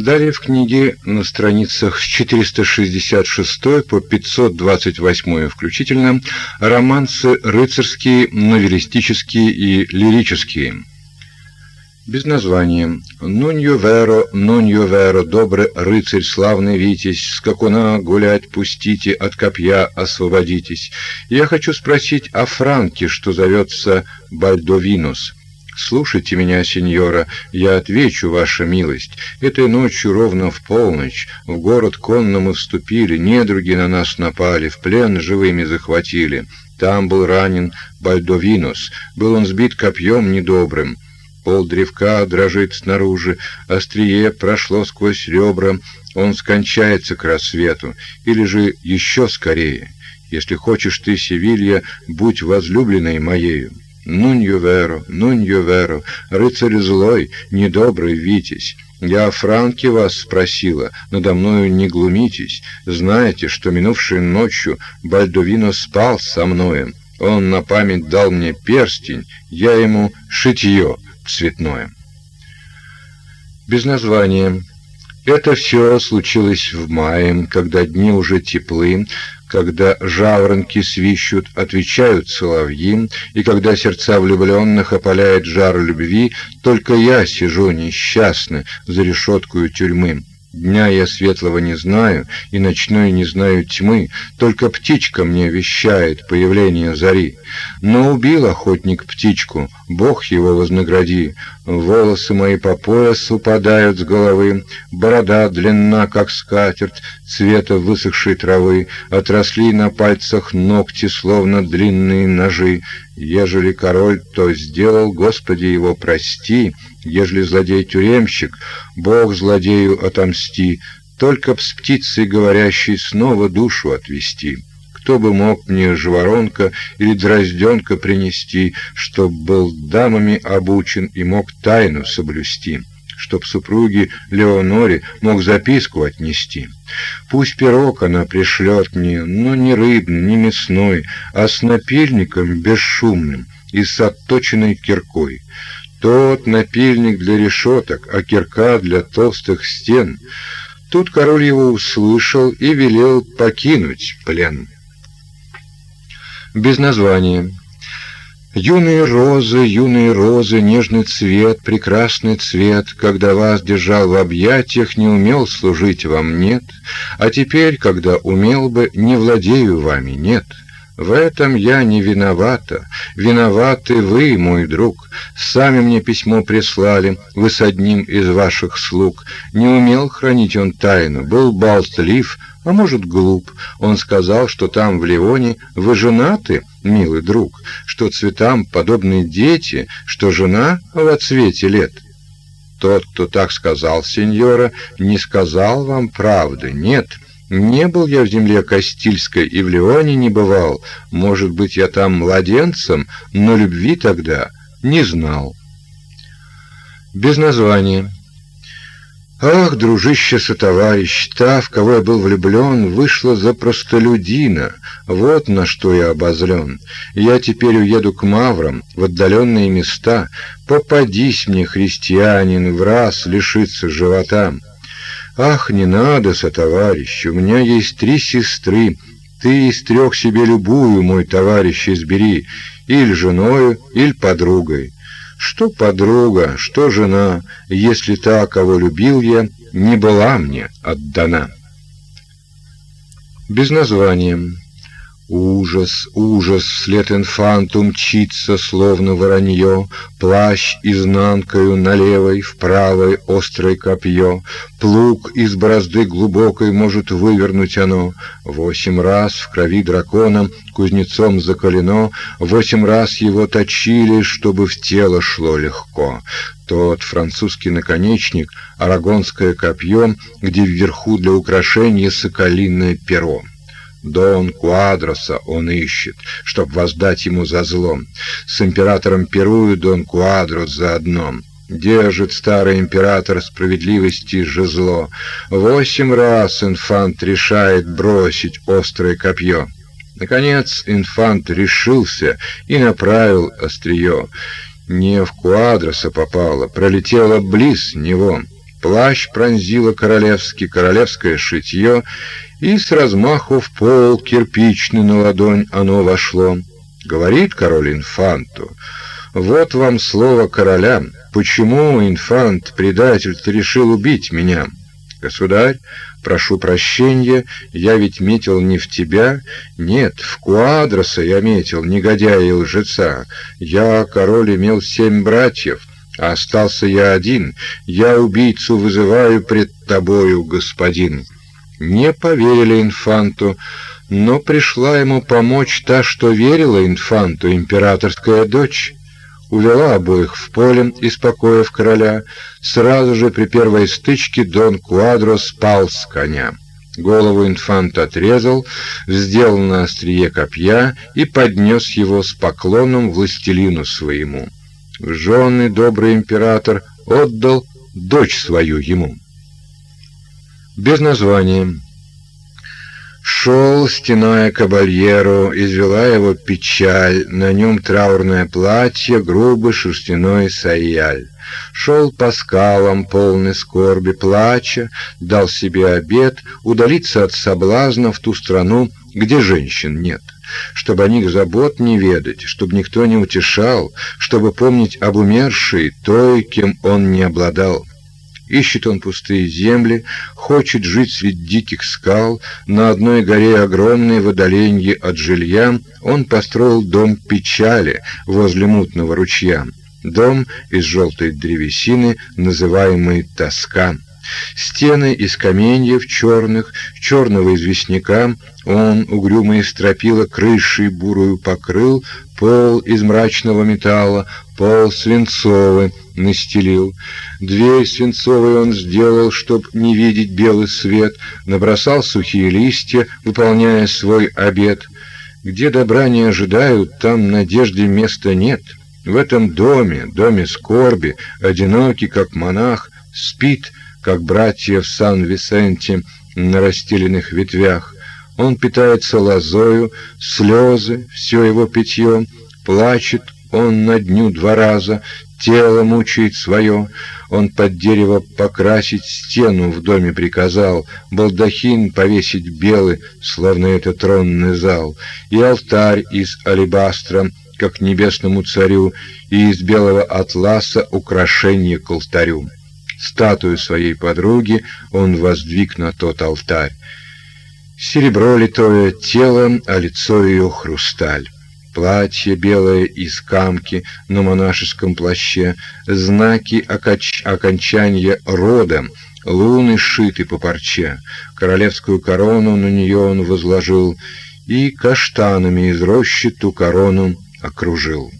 Далее в книге на страницах с 466 по 528 включительно романсы рыцарские, новеллистические и лирические. Без названия. Нуньо веро, нуньо веро, добрый рыцарь, славный витязь, скакуна гулять пустите, от копья освободитесь. Я хочу спросить о Франке, что зовется Бальдовинус. Слушайте меня, сеньора, я отвечу, ваша милость. Этой ночью ровно в полночь в город конно мы вступили, недруги на нас напали, в плен живыми захватили. Там был ранен Бальдовинус, был он сбит копьем недобрым. Пол древка дрожит снаружи, острие прошло сквозь ребра, он скончается к рассвету, или же еще скорее. Если хочешь ты, Севилья, будь возлюбленной моею. Нуньо веро, нуньо веро, рыцарь злой, недобрый витязь. Я о Франке вас спросила, надо мною не глумитесь. Знаете, что минувшей ночью Бальдовино спал со мною. Он на память дал мне перстень, я ему шитье цветное. Без названия. Это все случилось в мае, когда дни уже теплы, когда жаворонки свищут, отвечают соловьи, и когда сердца влюбленных опаляет жар любви, только я сижу несчастный за решеткою тюрьмы. Дня я светлого не знаю, и ночной не знаю тьмы, только птичка мне вещает появление зари. Но убил охотник птичку, Бог его вознагради. Волосы мои по пояс упадают с головы, борода длинна, как скатерть, цвета высохшей травы, отросли на пальцах ногти, словно длинные ножи. Ежели король то сделал, Господи его прости, ежели злодей-тюремщик, Бог злодею отомсти, только б с птицей говорящей снова душу отвести. Кто бы мог мне жворонка или дрозденка принести, чтоб был дамами обучен и мог тайну соблюсти, чтоб супруге Леоноре мог записку отнести. Пусть пирог она пришлет мне, но не рыбный, не мясной, а с напильником бесшумным и с отточенной киркой. Тот напильник для решеток, а кирка для толстых стен. Тут король его услышал и велел покинуть плен. Без названия. Юные розы, юные розы, нежный цвет, прекрасный цвет, когда вас держал в объятиях, не умел служить вам, нет, а теперь, когда умел бы, не владею вами, нет. В этом я не виновата. Виноваты вы, мой друг. Сами мне письмо прислали, вы с одним из ваших слуг. Не умел хранить он тайну, был болтлив, а может, глуп. Он сказал, что там в Ливоне вы женаты, милый друг, что цветам подобны дети, что жена в цвете лет. Тот, кто так сказал, сеньора, не сказал вам правды. Нет. Не был я в земле Кастильской и в Леоне не бывал. Может быть, я там младенцем, но любви тогда не знал. Без названия. Ах, дружище сотоварищ, та, в кого я был влюблен, вышла за простолюдина. Вот на что я обозлен. Я теперь уеду к маврам, в отдаленные места. Попадись мне, христианин, в раз лишиться живота. Ах, не надо, сотоварищ, у меня есть три сестры. Ты из трех себе любую, мой товарищ, избери, или женою, или подругой. Что подруга, что жена, если та, кого любил я, не была мне отдана. Без названия. Ужас, ужас, вслед инфанту мчится, словно воронье, Плащ изнанкою на левой, в правой острое копье, Плуг из борозды глубокой может вывернуть оно. Восемь раз в крови дракона кузнецом закалено, Восемь раз его точили, чтобы в тело шло легко. Тот французский наконечник, арагонское копье, Где вверху для украшения соколиное перо. Дон Куадроса он ищет, чтоб воздать ему за злом. С императором Перую Дон Куадрос заодно. Держит старый император справедливости жезло. Восемь раз инфант решает бросить острое копье. Наконец инфант решился и направил острие. Не в Куадроса попало, пролетело близ него. Плащ пронзило королевский, королевское шитье, и с размаху в пол кирпичный на ладонь оно вошло. Говорит король инфанту, «Вот вам слово короля. Почему, инфант, предатель, ты решил убить меня?» «Государь, прошу прощения, я ведь метил не в тебя. Нет, в Куадроса я метил, негодяя и лжеца. Я, король, имел семь братьев, остался я один. Я убийцу вызываю пред тобою, господин». Не поверили инфанту, но пришла ему помочь та, что верила инфанту, императорская дочь увела обоих в поле из покоев короля. Сразу же при первой стычке Дон Куадро спал с коня. Голову инфанта отрезал, сделал на острие копья и поднес его с поклоном властелину своему. Жены добрый император отдал дочь свою ему. Без названия. Шел, стеная кабальеру, извела его печаль, на нем траурное платье, грубый шерстяной саяль. Шел по скалам, полный скорби, плача, дал себе обет удалиться от соблазна в ту страну, где женщин нет, чтобы о них забот не ведать, чтобы никто не утешал, чтобы помнить об умершей той, кем он не обладал. Ищет он пустые земли, хочет жить среди диких скал, на одной горе огромной в отдалении от жилья он построил дом печали возле мутного ручья. Дом из желтой древесины, называемый тоска. Стены из каменьев черных, черного известняка, он угрюмые стропила крышей бурую покрыл, пол из мрачного металла, пол свинцовый настелил. Дверь свинцовой он сделал, чтоб не видеть белый свет, набросал сухие листья, выполняя свой обед. Где добра не ожидают, там надежде места нет. В этом доме, доме скорби, одинокий, как монах, спит, как братья в Сан-Висенте на расстеленных ветвях. Он питается лозою, слезы, все его питье, плачет он на дню два раза, тело мучает свое. Он под дерево покрасить стену в доме приказал, балдахин повесить белый, словно это тронный зал, и алтарь из алебастра, как небесному царю, и из белого атласа украшение к алтарю. Статую своей подруги он воздвиг на тот алтарь. Серебро литое тело, а лицо ее хрусталь. Платье белое из камки на монашеском плаще, знаки окоч... окончания рода, луны шиты по парче, королевскую корону на нее он возложил и каштанами из рощи ту корону окружил.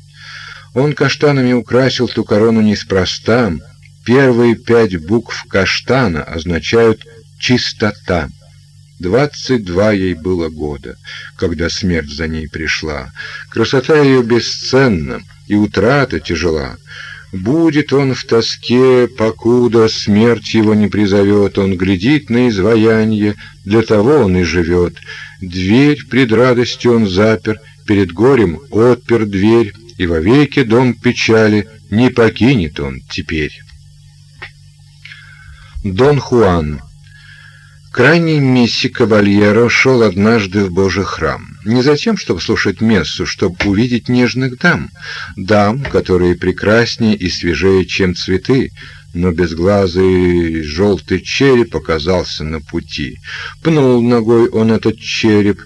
Он каштанами украсил ту корону неспроста, первые пять букв каштана означают «чистота». Двадцать два ей было года, когда смерть за ней пришла. Красота ее бесценна, и утрата тяжела. Будет он в тоске, покуда смерть его не призовет, он глядит на изваяние, для того он и живет. Дверь пред радостью он запер, перед горем отпер дверь, и вовеки дом печали не покинет он теперь. Дон Хуан Крайний мисси Кабальеро шел однажды в Божий храм. Не за тем, чтобы слушать мессу, чтобы увидеть нежных дам. Дам, которые прекраснее и свежее, чем цветы, но безглазый желтый череп оказался на пути. Пнул ногой он этот череп,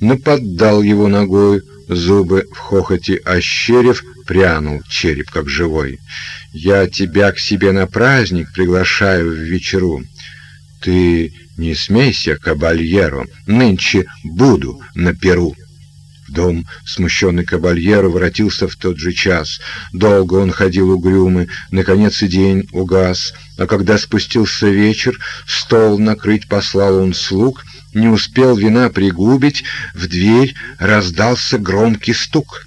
наподдал его ногой, зубы в хохоте ощерив, прянул череп как живой. «Я тебя к себе на праздник приглашаю в вечеру. Ты не смейся, кабальеро, нынче буду на перу. Дом смущенный кабальеро воротился в тот же час. Долго он ходил угрюмый, наконец и день угас. А когда спустился вечер, стол накрыть послал он слуг, не успел вина пригубить, в дверь раздался громкий стук.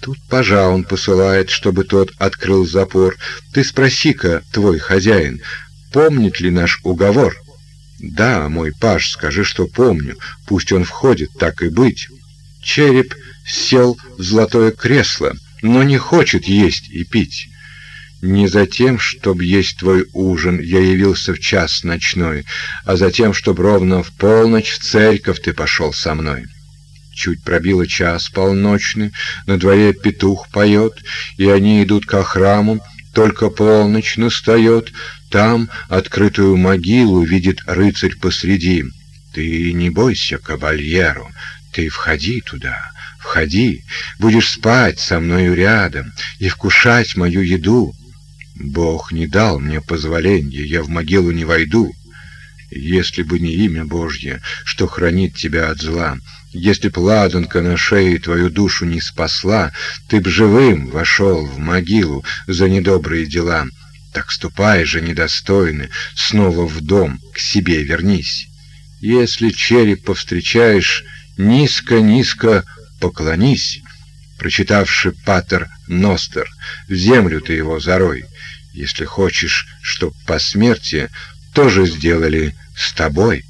Тут пажа он посылает, чтобы тот открыл запор. Ты спроси-ка, твой хозяин, помнит ли наш уговор?» «Да, мой паж, скажи, что помню. Пусть он входит, так и быть». Череп сел в золотое кресло, но не хочет есть и пить. Не за тем, чтоб есть твой ужин, я явился в час ночной, а за тем, чтоб ровно в полночь в церковь ты пошел со мной. Чуть пробило час полночный, на дворе петух поет, и они идут ко храму, только полночь настает, там открытую могилу видит рыцарь посреди. Ты не бойся, кабальеру, ты входи туда, входи, будешь спать со мною рядом и вкушать мою еду. Бог не дал мне позволения, я в могилу не войду. Если бы не имя Божье, что хранит тебя от зла, если б ладанка на шее твою душу не спасла, ты б живым вошел в могилу за недобрые дела. Так ступай же, недостойный, снова в дом, к себе вернись. Если череп повстречаешь, низко-низко поклонись. Прочитавши патер Ностер, в землю ты его зарой. Если хочешь, чтоб по смерти тоже сделали с тобой.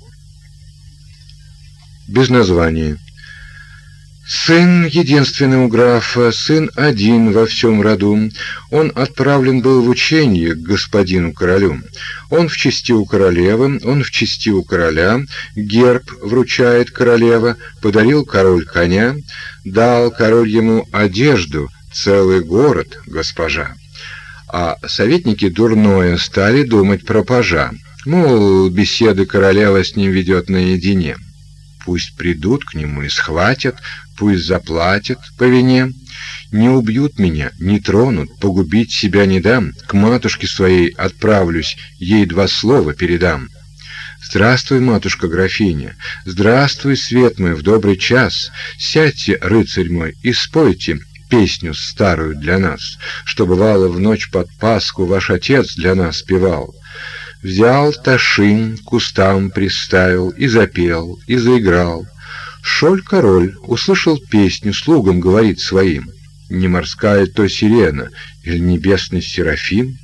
Без названия. Сын единственный у графа, сын один во всем роду. Он отправлен был в учение к господину королю. Он в чести у королевы, он в чести у короля. Герб вручает королева, подарил король коня, дал король ему одежду, целый город, госпожа а советники дурное стали думать про пажа. Мол, беседы королева с ним ведет наедине. Пусть придут к нему и схватят, пусть заплатят по вине. Не убьют меня, не тронут, погубить себя не дам. К матушке своей отправлюсь, ей два слова передам. Здравствуй, матушка графиня, здравствуй, свет мой, в добрый час. Сядьте, рыцарь мой, и спойте песню старую для нас, что бывало в ночь под Пасху ваш отец для нас певал. Взял ташин, кустам приставил и запел, и заиграл. Шоль король услышал песню, слугам говорит своим: не морская то сирена или небесный серафим,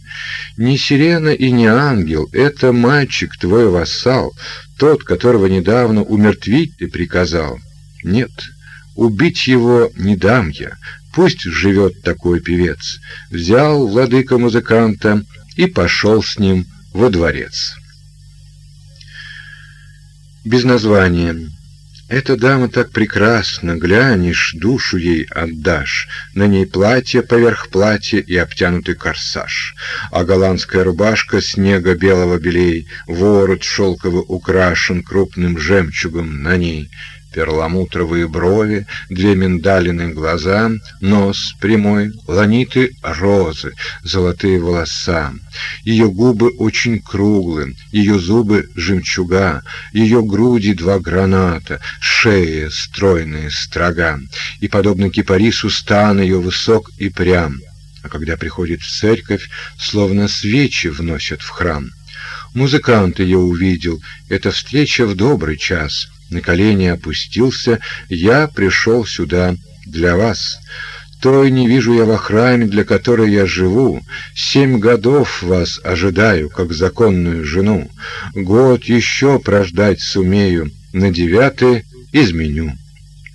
не сирена и не ангел, это мальчик твой вассал, тот, которого недавно умертвить ты приказал. Нет, убить его не дам я, Пусть живет такой певец. Взял владыка музыканта и пошел с ним во дворец. Без названия. Эта дама так прекрасна, глянешь, душу ей отдашь. На ней платье поверх платья и обтянутый корсаж, а голландская рубашка снега белого белей, ворот шелковый украшен крупным жемчугом на ней — перламутровые брови, две миндалины глаза, нос прямой, ланиты розы, золотые волоса. Ее губы очень круглые, ее зубы жемчуга, ее груди два граната, шея стройная строга, и, подобно кипарису, стан ее высок и прям. А когда приходит в церковь, словно свечи вносят в храм. Музыкант ее увидел, это встреча в добрый час — на колени опустился, я пришел сюда для вас. Той не вижу я во храме, для которой я живу. Семь годов вас ожидаю, как законную жену. Год еще прождать сумею, на девятый изменю.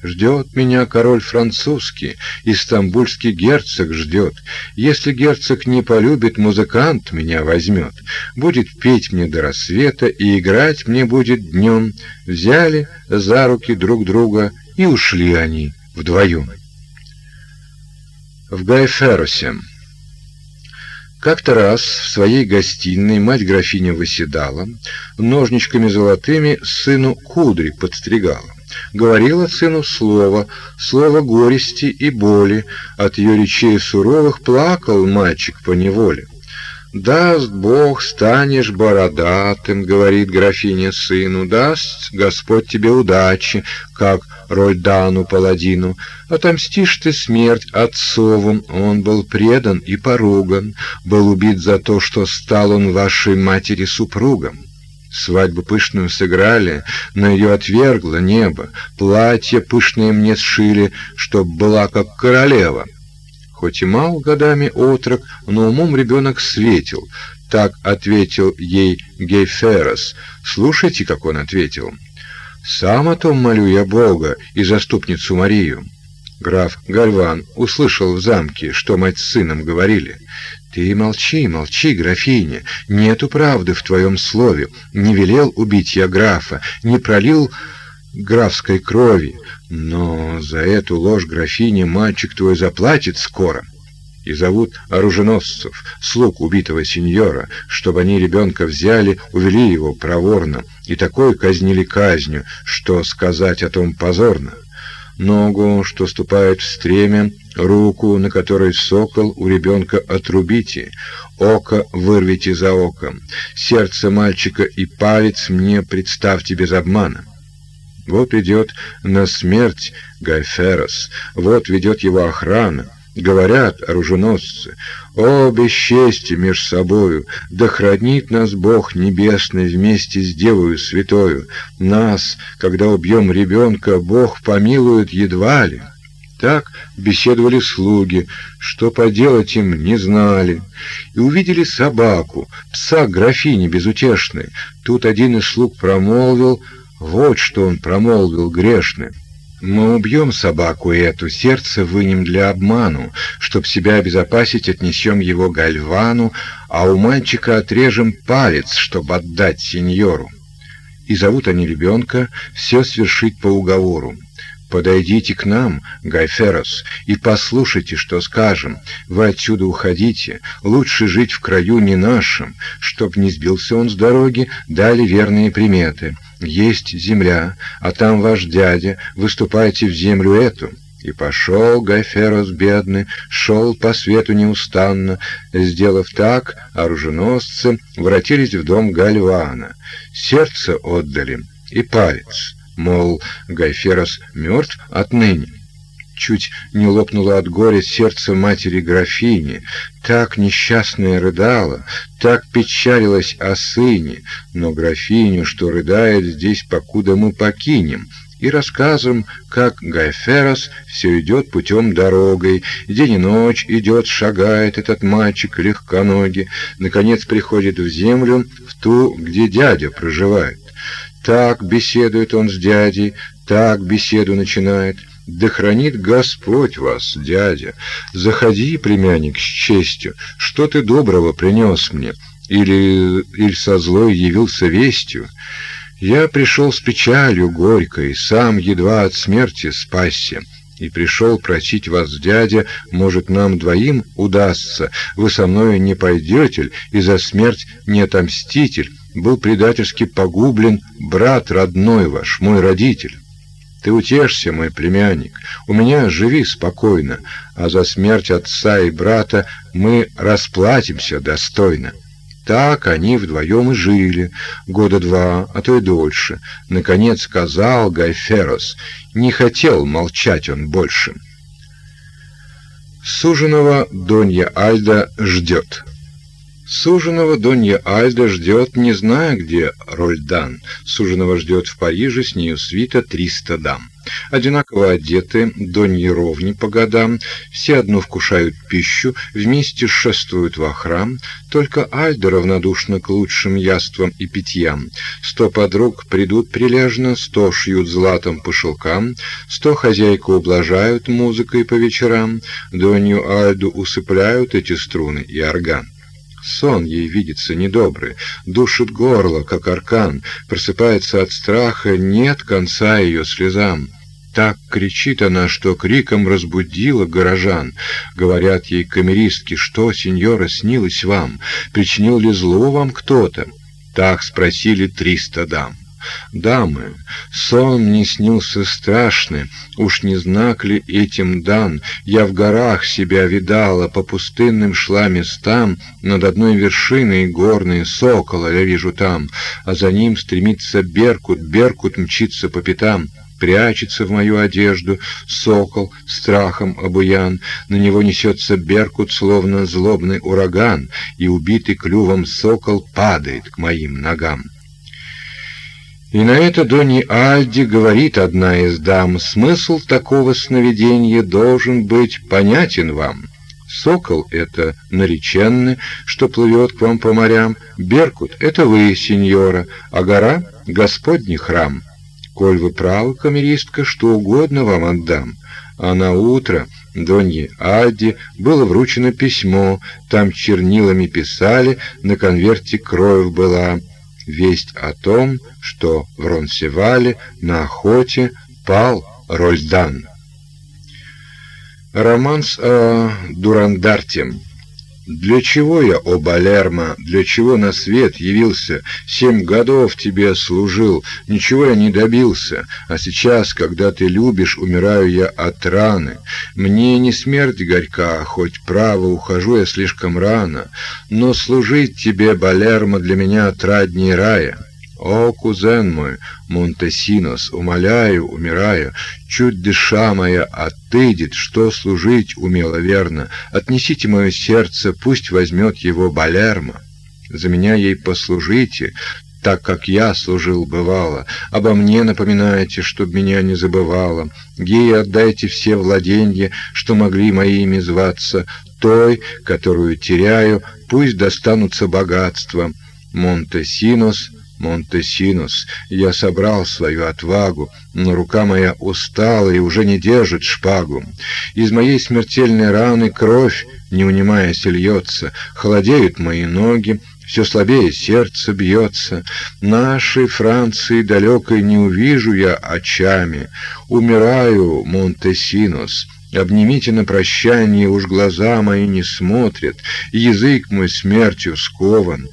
Ждет меня король французский, истамбульский герцог ждет. Если герцог не полюбит, музыкант меня возьмет. Будет петь мне до рассвета и играть мне будет днем. Взяли за руки друг друга и ушли они вдвоем. В Гайферосе как-то раз в своей гостиной мать графиня восседала, ножничками золотыми сыну кудри подстригала говорила сыну слово, слово горести и боли, от ее речей суровых плакал мальчик поневоле. «Даст Бог, станешь бородатым», — говорит графиня сыну, «даст Господь тебе удачи, как Рольдану паладину, отомстишь ты смерть отцову, он был предан и поруган, был убит за то, что стал он вашей матери супругом». Свадьбу пышную сыграли, но ее отвергло небо. Платье пышное мне сшили, чтоб была как королева. Хоть и мал годами отрок, но умом ребенок светил. Так ответил ей Гейферос. Слушайте, как он ответил. «Сам о том молю я Бога и заступницу Марию». Граф Гальван услышал в замке, что мать с сыном говорили. Ты молчи, молчи, графиня, нету правды в твоем слове. Не велел убить я графа, не пролил графской крови, но за эту ложь графиня мальчик твой заплатит скоро. И зовут оруженосцев, слуг убитого сеньора, чтобы они ребенка взяли, увели его проворно, и такой казнили казнью, что сказать о том позорно ногу, что ступает в стремя, руку, на которой сокол у ребенка отрубите, око вырвите за оком, сердце мальчика и палец мне представьте без обмана. Вот идет на смерть Гайферос, вот ведет его охрана, Говорят оруженосцы, о бесчестие меж собою, да хранит нас Бог Небесный вместе с Девою Святою. Нас, когда убьем ребенка, Бог помилует едва ли. Так беседовали слуги, что поделать им не знали. И увидели собаку, пса графини безутешной. Тут один из слуг промолвил, вот что он промолвил грешный. Мы убьем собаку эту, сердце вынем для обману, чтоб себя обезопасить, отнесем его Гальвану, а у мальчика отрежем палец, чтоб отдать сеньору. И зовут они ребенка все свершить по уговору. Подойдите к нам, Гайферос, и послушайте, что скажем. Вы отсюда уходите, лучше жить в краю не нашем, чтоб не сбился он с дороги, дали верные приметы. Есть земля, а там ваш дядя, выступайте в землю эту». И пошел Гайферос бедный, шел по свету неустанно. Сделав так, оруженосцы воротились в дом Гальвана. Сердце отдали и палец мол, Гайферос мертв отныне. Чуть не лопнуло от горя сердце матери графини, так несчастная рыдала, так печалилась о сыне, но графиню, что рыдает здесь, покуда мы покинем, и рассказом, как Гайферос все идет путем дорогой, день и ночь идет, шагает этот мальчик легконогий, наконец приходит в землю, в ту, где дядя проживает. Так беседует он с дядей, так беседу начинает. Да хранит Господь вас, дядя. Заходи, племянник, с честью. Что ты доброго принес мне? Или, или со злой явился вестью? Я пришел с печалью горькой, сам едва от смерти спасся. И пришел просить вас, дядя, может, нам двоим удастся. Вы со мной не пойдете, и за смерть не отомститель был предательски погублен брат родной ваш, мой родитель. Ты утешься, мой племянник, у меня живи спокойно, а за смерть отца и брата мы расплатимся достойно. Так они вдвоем и жили, года два, а то и дольше. Наконец сказал Гайферос, не хотел молчать он больше. Суженого Донья Альда ждет. Суженого Донья Альда ждет, не зная, где Рольдан. Суженого ждет в Париже, с нею свита триста дам. Одинаково одеты, доньи ровни по годам, все одну вкушают пищу, вместе шествуют во храм, только Альда равнодушна к лучшим яствам и питьям. Сто подруг придут прилежно, сто шьют златом по шелкам, сто хозяйку ублажают музыкой по вечерам, донью Альду усыпляют эти струны и орган. Сон ей видится недобрый, душит горло, как аркан, просыпается от страха, нет конца ее слезам. Так кричит она, что криком разбудила горожан. Говорят ей камеристки, что, сеньора, снилось вам? Причинил ли зло вам кто-то? Так спросили триста дам. Дамы, сон мне снился страшный, уж не знак ли этим дан? Я в горах себя видала, по пустынным шла местам, над одной вершиной горной сокола я вижу там, а за ним стремится Беркут, Беркут мчится по пятам прячется в мою одежду, сокол страхом обуян, на него несется беркут, словно злобный ураган, и убитый клювом сокол падает к моим ногам. И на это Дони Альди говорит одна из дам, смысл такого сновидения должен быть понятен вам. Сокол — это нареченный, что плывет к вам по морям, Беркут — это вы, сеньора, а гора — Господний храм. Коль вы правы, камеристка, что угодно вам отдам, а на утро Донье Альди было вручено письмо, там чернилами писали, на конверте кровь была. Весть о том, что в Ронсевале на охоте пал Рольдан. Романс о Дурандарте для чего я, о Балермо, для чего на свет явился? Семь годов тебе служил, ничего я не добился, а сейчас, когда ты любишь, умираю я от раны. Мне не смерть горька, хоть право ухожу я слишком рано, но служить тебе, Балермо, для меня отраднее рая». О, кузен мой, Монтесинос, умоляю, умираю, чуть дыша моя отыдет, что служить умело верно. Отнесите мое сердце, пусть возьмет его Балермо. За меня ей послужите, так как я служил бывало. Обо мне напоминайте, чтоб меня не забывало. Ей отдайте все владенья, что могли моими зваться. Той, которую теряю, пусть достанутся богатства. Монтесинос — Монтесинус, я собрал свою отвагу, но рука моя устала и уже не держит шпагу. Из моей смертельной раны кровь, не унимаясь, льется, холодеют мои ноги, все слабее сердце бьется. Нашей Франции далекой не увижу я очами. Умираю, Монтесинус. Обнимите на прощание, уж глаза мои не смотрят, язык мой смертью скован.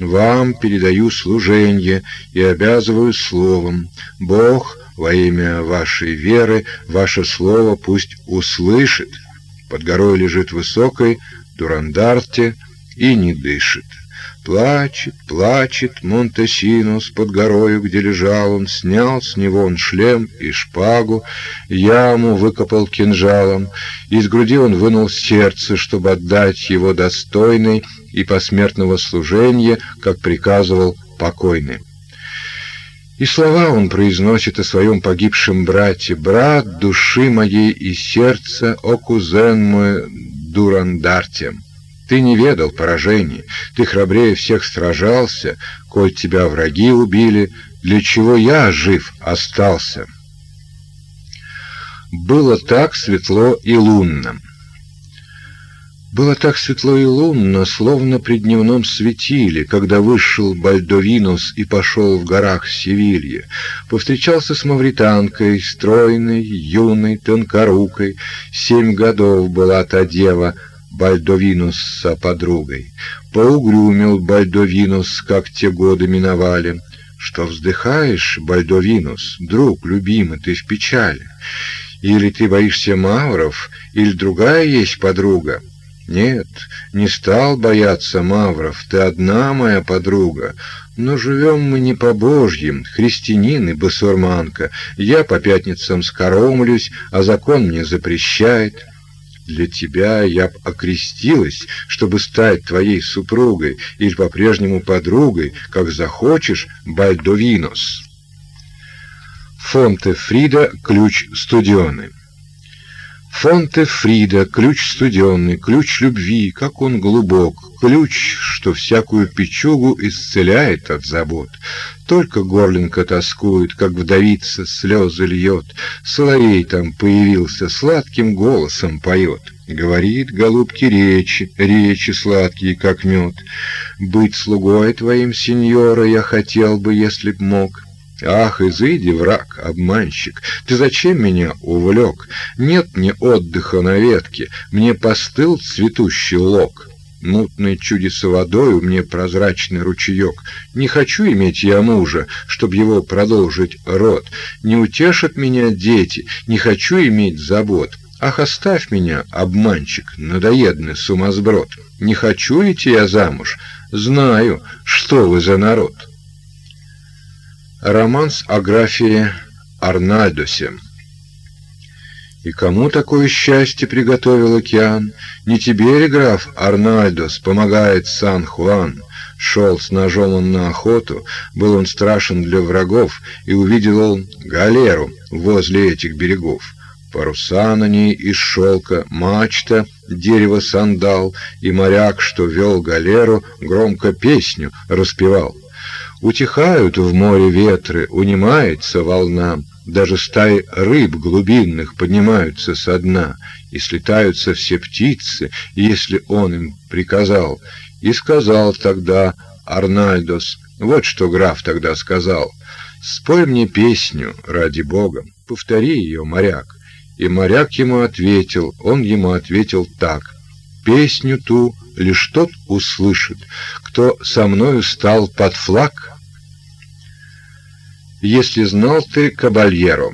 Вам передаю служение и обязываю словом. Бог во имя вашей веры ваше слово пусть услышит. Под горой лежит высокой Дурандарте и не дышит. Плачет, плачет Монтесинус под горою, где лежал он, снял с него он шлем и шпагу, яму выкопал кинжалом, из груди он вынул сердце, чтобы отдать его достойной и посмертного служения, как приказывал покойный. И слова он произносит о своем погибшем брате: "Брат души моей и сердца, о кузен мой Дурандарте". Ты не ведал поражений, ты храбрее всех сражался, коль тебя враги убили, для чего я жив остался. Было так светло и лунно. Было так светло и лунно, словно при дневном светиле, когда вышел Бальдовинус и пошел в горах Севилье. Повстречался с мавританкой, стройной, юной, тонкорукой. Семь годов была та дева, Бальдовинус с подругой. Поугрюмил Бальдовинус, как те годы миновали. Что вздыхаешь, Бальдовинус, друг любимый, ты в печали? Или ты боишься мавров, или другая есть подруга? Нет, не стал бояться мавров, ты одна моя подруга. Но живем мы не по божьим, христианин и басурманка. Я по пятницам скоромлюсь, а закон мне запрещает. Для тебя я б окрестилась, чтобы стать твоей супругой или по-прежнему подругой, как захочешь, Бальдовинос. Фонте Фрида ключ студионы. Фонте Фрида, ключ студенный, ключ любви, как он глубок, ключ, что всякую печугу исцеляет от забот. Только горлинка тоскует, как вдовица слезы льет, соловей там появился, сладким голосом поет. Говорит, голубки, речи, речи сладкие, как мед. Быть слугой твоим, сеньора, я хотел бы, если б мог. Ах, изыди, враг, обманщик, ты зачем меня увлек? Нет мне отдыха на ветке, мне постыл цветущий лог. Мутной чудеса водою мне прозрачный ручеек. Не хочу иметь я мужа, чтоб его продолжить род. Не утешат меня дети, не хочу иметь забот. Ах, оставь меня, обманщик, надоедный сумасброд. Не хочу идти я замуж, знаю, что вы за народ. Романс о графе Арнальдосе. И кому такое счастье приготовил океан? Не тебе ли, граф Арнальдос, помогает Сан-Хуан? Шел с ножом он на охоту, был он страшен для врагов, и увидел он галеру возле этих берегов. Паруса на ней из шелка, мачта, дерево сандал, и моряк, что вел галеру, громко песню распевал. Утихают в море ветры, унимается волна, даже стаи рыб глубинных поднимаются со дна, и слетаются все птицы, если он им приказал. И сказал тогда Арнальдос, вот что граф тогда сказал, «Спой мне песню, ради бога, повтори ее, моряк». И моряк ему ответил, он ему ответил так, «Песню ту лишь тот услышит, кто со мною стал под флаг». Если знал ты кабальеро,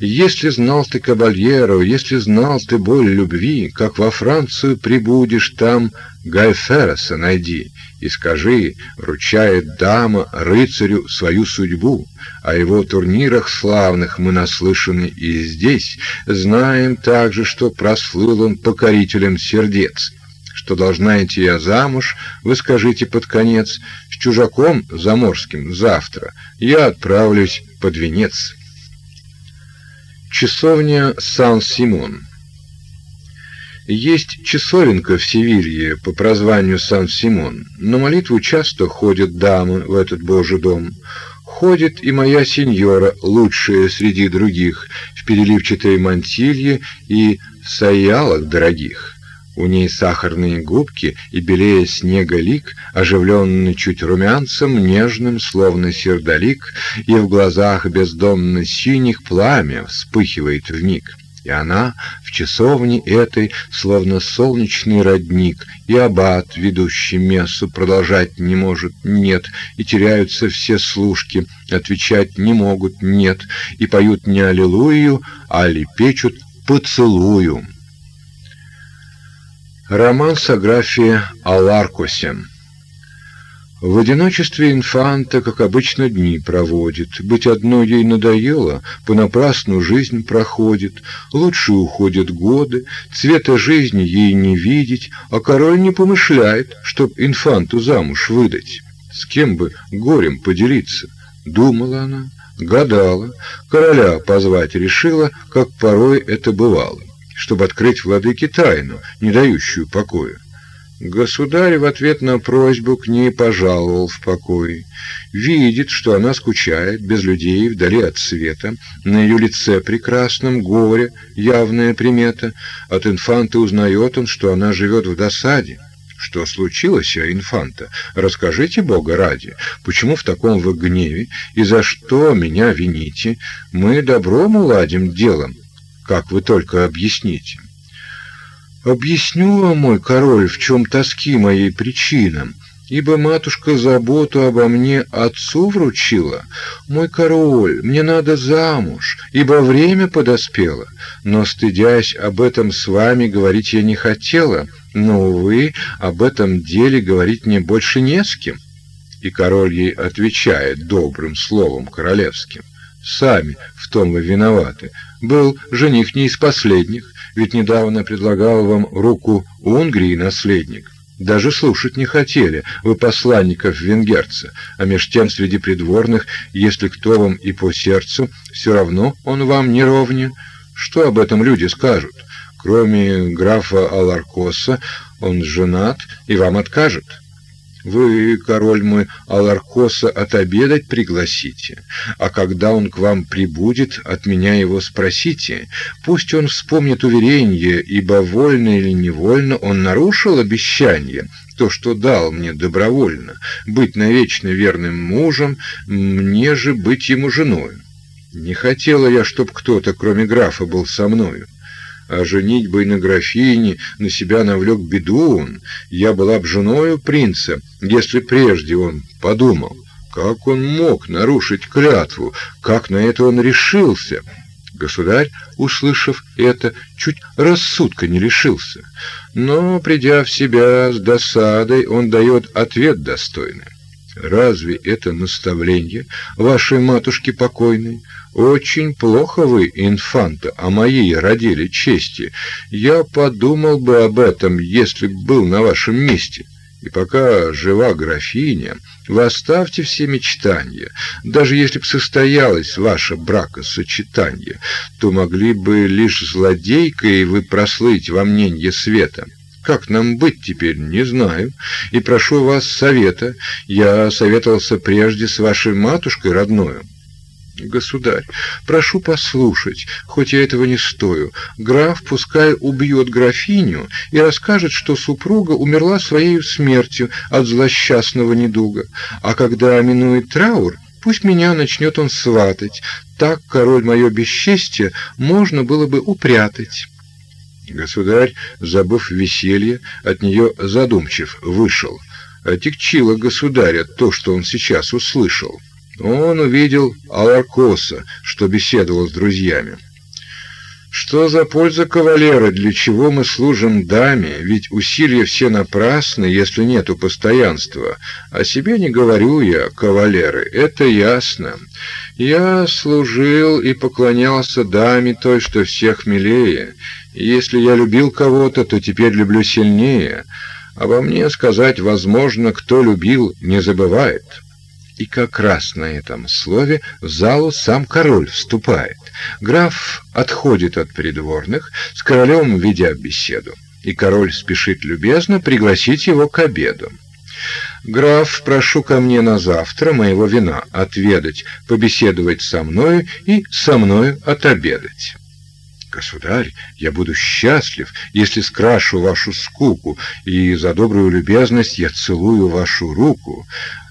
если знал ты кабальеро, если знал ты боль любви, как во Францию прибудешь, там Гайферреса найди и скажи, ручает дама рыцарю свою судьбу. О его турнирах славных мы наслышаны и здесь, знаем также, что прослыл он покорителем сердец. Что должна идти я замуж, вы скажите под конец, с чужаком заморским завтра я отправлюсь под венец. Часовня Сан-Симон. Есть часовенка в Севилье по прозванию Сан-Симон. На молитву часто ходят дамы в этот Божий дом. Ходит и моя сеньора, лучшая среди других, в переливчатой мантилье и саялах дорогих. У ней сахарные губки и белее снега лик, оживленный чуть румянцем, нежным, словно сердолик, и в глазах бездомно синих пламя вспыхивает вмиг. И она в часовне этой, словно солнечный родник, и аббат, ведущий мессу, продолжать не может «нет», и теряются все служки, отвечать не могут «нет», и поют не аллилуйю, а лепечут «поцелую». Роман с Аграфией о. В одиночестве инфанта, как обычно, дни проводит. Быть одной ей надоело, понапрасну жизнь проходит. Лучше уходят годы, цвета жизни ей не видеть, а король не помышляет, чтоб инфанту замуж выдать. С кем бы горем поделиться? Думала она, гадала, короля позвать решила, как порой это бывало чтобы открыть владыке тайну, не дающую покоя. Государь в ответ на просьбу к ней пожаловал в покой. Видит, что она скучает, без людей, вдали от света. На ее лице прекрасном горе, явная примета. От инфанта узнает он, что она живет в досаде. Что случилось, а инфанта? Расскажите Бога ради, почему в таком вы гневе и за что меня вините? Мы добром уладим делом, как вы только объясните. Объясню вам, мой король, в чем тоски моей причинам, ибо матушка заботу обо мне отцу вручила. Мой король, мне надо замуж, ибо время подоспело. Но, стыдясь об этом с вами, говорить я не хотела, но, увы, об этом деле говорить мне больше не с кем. И король ей отвечает добрым словом королевским. Сами в том вы виноваты. Был жених не из последних, ведь недавно предлагал вам руку Унгрии наследник. Даже слушать не хотели вы посланников венгерца, а меж тем среди придворных, если кто вам и по сердцу, все равно он вам не ровня. Что об этом люди скажут? Кроме графа Аларкоса, он женат и вам откажет. Вы, король мой, Аларкоса отобедать пригласите, а когда он к вам прибудет, от меня его спросите. Пусть он вспомнит уверение, ибо вольно или невольно он нарушил обещание, то, что дал мне добровольно, быть навечно верным мужем, мне же быть ему женою. Не хотела я, чтоб кто-то, кроме графа, был со мною а женитьбой на графине на себя навлек беду он, я была б женою принца, если прежде он подумал. Как он мог нарушить клятву? Как на это он решился? Государь, услышав это, чуть рассудка не лишился. Но, придя в себя с досадой, он дает ответ достойный. Разве это наставление вашей матушки покойной? Очень плохо вы, инфанта, о моей родили чести. Я подумал бы об этом, если б был на вашем месте. И пока жива графиня, вы оставьте все мечтания. Даже если б состоялось ваше бракосочетание, то могли бы лишь злодейкой вы прослыть во мненье света. Как нам быть теперь, не знаю, и прошу вас совета. Я советовался прежде с вашей матушкой родною. Государь, прошу послушать, хоть я этого не стою. Граф пускай убьет графиню и расскажет, что супруга умерла своей смертью от злосчастного недуга. А когда минует траур, пусть меня начнет он сватать. Так, король, мое бесчестье можно было бы упрятать. Государь, забыв веселье, от нее задумчив, вышел. Отягчило государя то, что он сейчас услышал. Он увидел Аларкоса, что беседовал с друзьями. Что за польза кавалера, для чего мы служим даме, ведь усилия все напрасны, если нету постоянства. О себе не говорю я, кавалеры, это ясно. Я служил и поклонялся даме той, что всех милее. И если я любил кого-то, то теперь люблю сильнее. Обо мне сказать, возможно, кто любил, не забывает. И как раз на этом слове в залу сам король вступает. Граф отходит от придворных, с королем ведя беседу, и король спешит любезно пригласить его к обеду. Граф, прошу ко мне на завтра моего вина отведать, побеседовать со мною и со мною отобедать. Государь, я буду счастлив, если скрашу вашу скуку, и за добрую любезность я целую вашу руку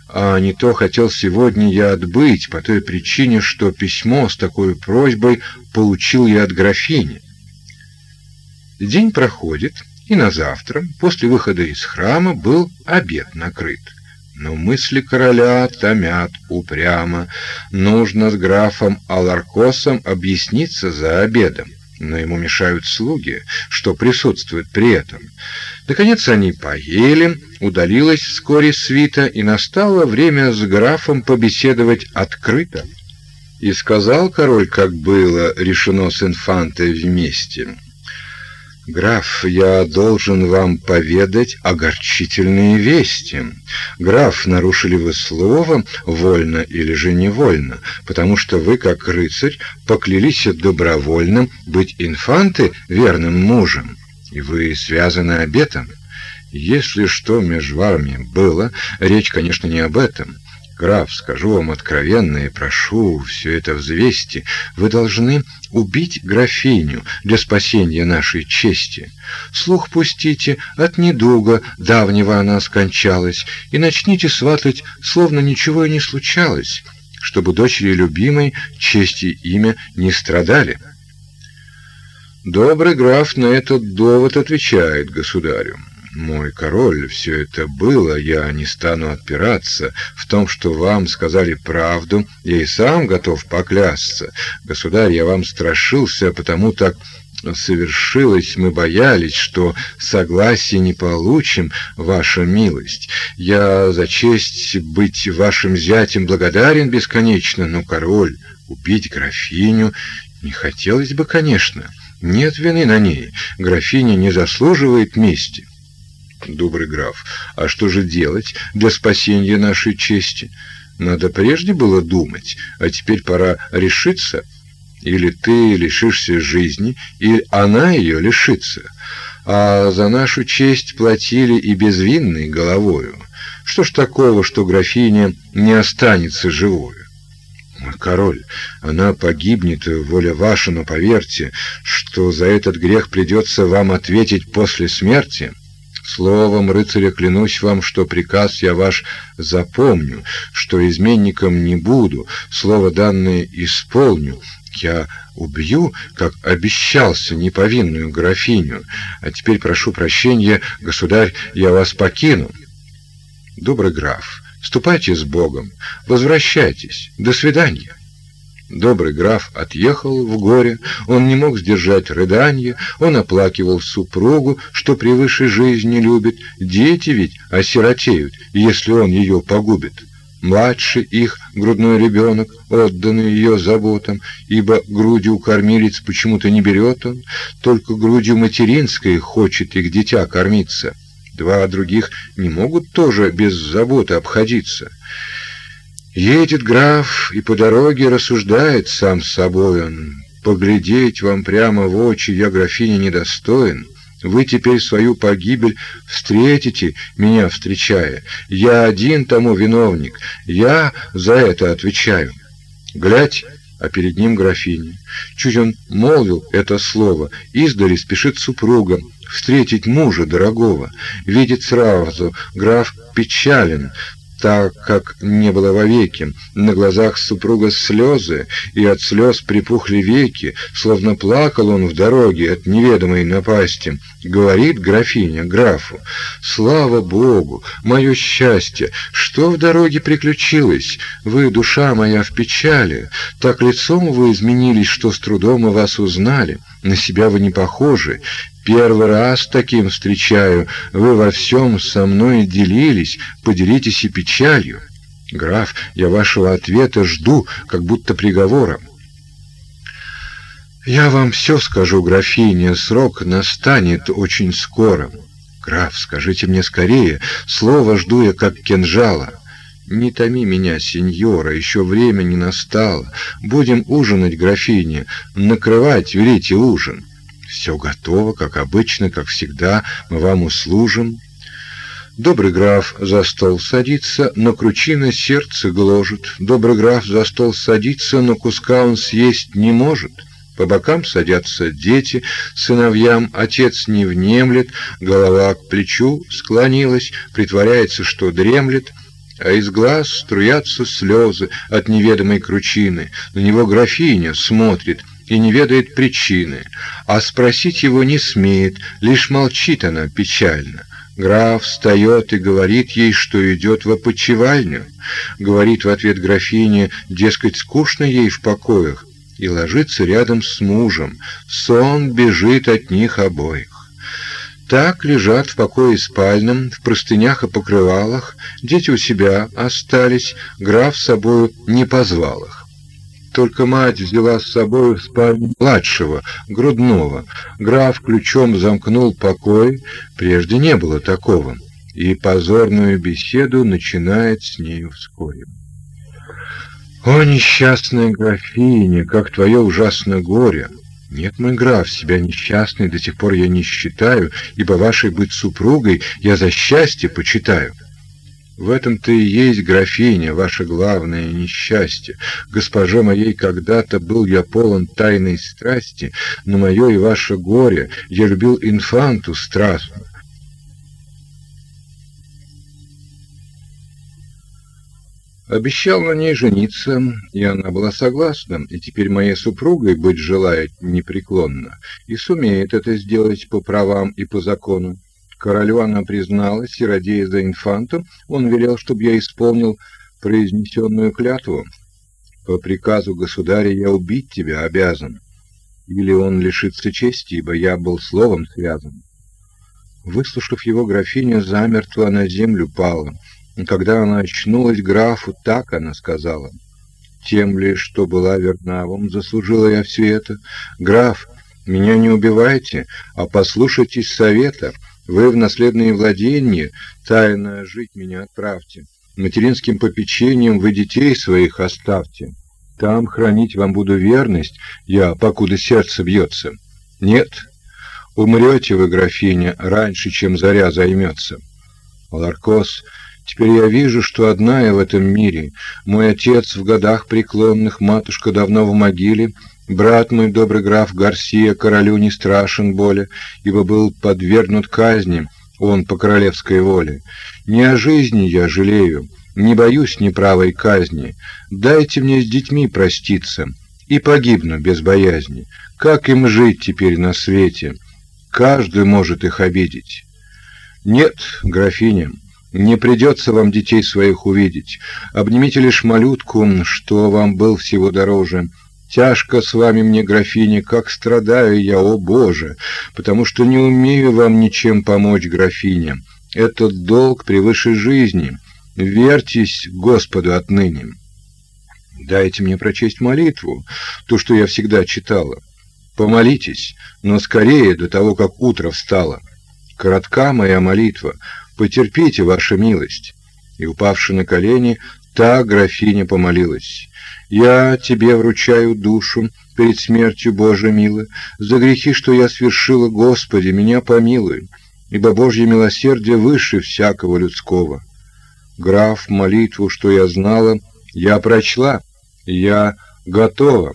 а не то хотел сегодня я отбыть по той причине, что письмо с такой просьбой получил я от графини. День проходит, и на завтра, после выхода из храма, был обед накрыт. Но мысли короля томят упрямо. Нужно с графом Аларкосом объясниться за обедом но ему мешают слуги, что присутствуют при этом. Наконец они поели, удалилась вскоре свита, и настало время с графом побеседовать открыто. И сказал король, как было решено с инфантой вместе — Граф, я должен вам поведать огорчительные вести. Граф, нарушили вы слово, вольно или же невольно, потому что вы, как рыцарь, поклялись добровольным быть инфанты верным мужем, и вы связаны обетом. Если что между вами было, речь, конечно, не об этом. Граф, скажу вам откровенно и прошу все это взвести, вы должны убить графиню для спасения нашей чести. Слух пустите, от недуга давнего она скончалась, и начните сватать, словно ничего и не случалось, чтобы дочери любимой честь и имя не страдали. Добрый граф на этот довод отвечает государю. Мой король, все это было, я не стану отпираться. В том, что вам сказали правду, я и сам готов поклясться. Государь, я вам страшился, потому так совершилось, мы боялись, что согласия не получим, ваша милость. Я за честь быть вашим зятем благодарен бесконечно, но король убить графиню не хотелось бы, конечно. Нет вины на ней. Графиня не заслуживает мести. Добрый граф, а что же делать для спасения нашей чести? Надо прежде было думать, а теперь пора решиться. Или ты лишишься жизни, или она ее лишится. А за нашу честь платили и безвинной головою. Что ж такого, что графиня не останется живою? Мой король, она погибнет, воля ваша, но поверьте, что за этот грех придется вам ответить после смерти. Словом рыцаря клянусь вам, что приказ я ваш запомню, что изменником не буду, слово данное исполню. Я убью, как обещался, неповинную графиню. А теперь прошу прощения, государь, я вас покину. Добрый граф, ступайте с Богом, возвращайтесь. До свидания. Добрый граф отъехал в горе, он не мог сдержать рыдания, он оплакивал супругу, что превыше жизни любит. Дети ведь осиротеют, если он ее погубит. Младший их грудной ребенок, отданный ее заботам, ибо грудью кормилец почему-то не берет он, только грудью материнской хочет их дитя кормиться. Два других не могут тоже без заботы обходиться. Едет граф и по дороге рассуждает сам с собой он. Поглядеть вам прямо в очи я, графиня, недостоин. Вы теперь свою погибель встретите, меня встречая. Я один тому виновник. Я за это отвечаю. Глядь, а перед ним графиня. Чуть он молвил это слово, издали спешит супруга встретить мужа дорогого. Видит сразу, граф печален, так как не было вовеки. На глазах супруга слезы, и от слез припухли веки, словно плакал он в дороге от неведомой напасти. Говорит графиня графу, «Слава Богу, мое счастье! Что в дороге приключилось? Вы, душа моя, в печали. Так лицом вы изменились, что с трудом мы вас узнали. На себя вы не похожи. Первый раз таким встречаю. Вы во всем со мной делились, поделитесь и печалью. Граф, я вашего ответа жду, как будто приговора. Я вам все скажу, графиня, срок настанет очень скоро. Граф, скажите мне скорее, слово жду я как кинжала. Не томи меня, сеньора, еще время не настало. Будем ужинать, графиня, накрывать велите ужин. Все готово, как обычно, как всегда, мы вам услужим. Добрый граф за стол садится, но кручина сердце гложет. Добрый граф за стол садится, но куска он съесть не может. По бокам садятся дети, сыновьям отец не внемлет, голова к плечу склонилась, притворяется, что дремлет, а из глаз струятся слезы от неведомой кручины. На него графиня смотрит — и не ведает причины, а спросить его не смеет, лишь молчит она печально. Граф встает и говорит ей, что идет в опочивальню. Говорит в ответ графине, дескать, скучно ей в покоях, и ложится рядом с мужем. Сон бежит от них обоих. Так лежат в покое спальном, в простынях и покрывалах, дети у себя остались, граф с собою не позвал их. Только мать взяла с собой в спальню младшего, грудного. Граф ключом замкнул покой, прежде не было такого, и позорную беседу начинает с нею вскоре. «О, несчастная графиня, как твое ужасное горе!» «Нет, мой граф, себя несчастной до тех пор я не считаю, ибо вашей быть супругой я за счастье почитаю». В этом-то и есть, графиня, ваше главное несчастье. Госпоже моей когда-то был я полон тайной страсти, но мое и ваше горе я любил инфанту страстно. Обещал на ней жениться, и она была согласна, и теперь моей супругой быть желает непреклонно, и сумеет это сделать по правам и по закону. Королю призналась, и, радея за инфанту, он велел, чтобы я исполнил произнесенную клятву. По приказу государя я убить тебя обязан. Или он лишится чести, ибо я был словом связан. Выслушав его, графиня замертво на землю пала. И когда она очнулась, графу так она сказала. Тем ли, что была верна вам, заслужила я все это. Граф, меня не убивайте, а послушайтесь совета. Вы в наследные владения тайно жить меня отправьте. Материнским попечением вы детей своих оставьте. Там хранить вам буду верность, я, покуда сердце бьется. Нет, умрете вы, графиня, раньше, чем заря займется. Ларкос, теперь я вижу, что одна я в этом мире. Мой отец в годах преклонных, матушка давно в могиле, Брат мой, добрый граф Гарсия, королю не страшен боли, ибо был подвергнут казни, он по королевской воле. Не о жизни я жалею, не боюсь неправой казни. Дайте мне с детьми проститься, и погибну без боязни. Как им жить теперь на свете? Каждый может их обидеть. Нет, графиня, не придется вам детей своих увидеть. Обнимите лишь малютку, что вам был всего дороже, — Тяжко с вами мне, графиня, как страдаю я, о Боже, потому что не умею вам ничем помочь, графиня. Этот долг превыше жизни. Верьтесь Господу отныне. Дайте мне прочесть молитву, ту, что я всегда читала. Помолитесь, но скорее до того, как утро встало. Коротка моя молитва, потерпите, ваша милость. И упавши на колени, Та графиня помолилась. «Я тебе вручаю душу перед смертью, Боже милый, за грехи, что я свершила, Господи, меня помилуй, ибо Божье милосердие выше всякого людского». Граф, молитву, что я знала, я прочла, я готова.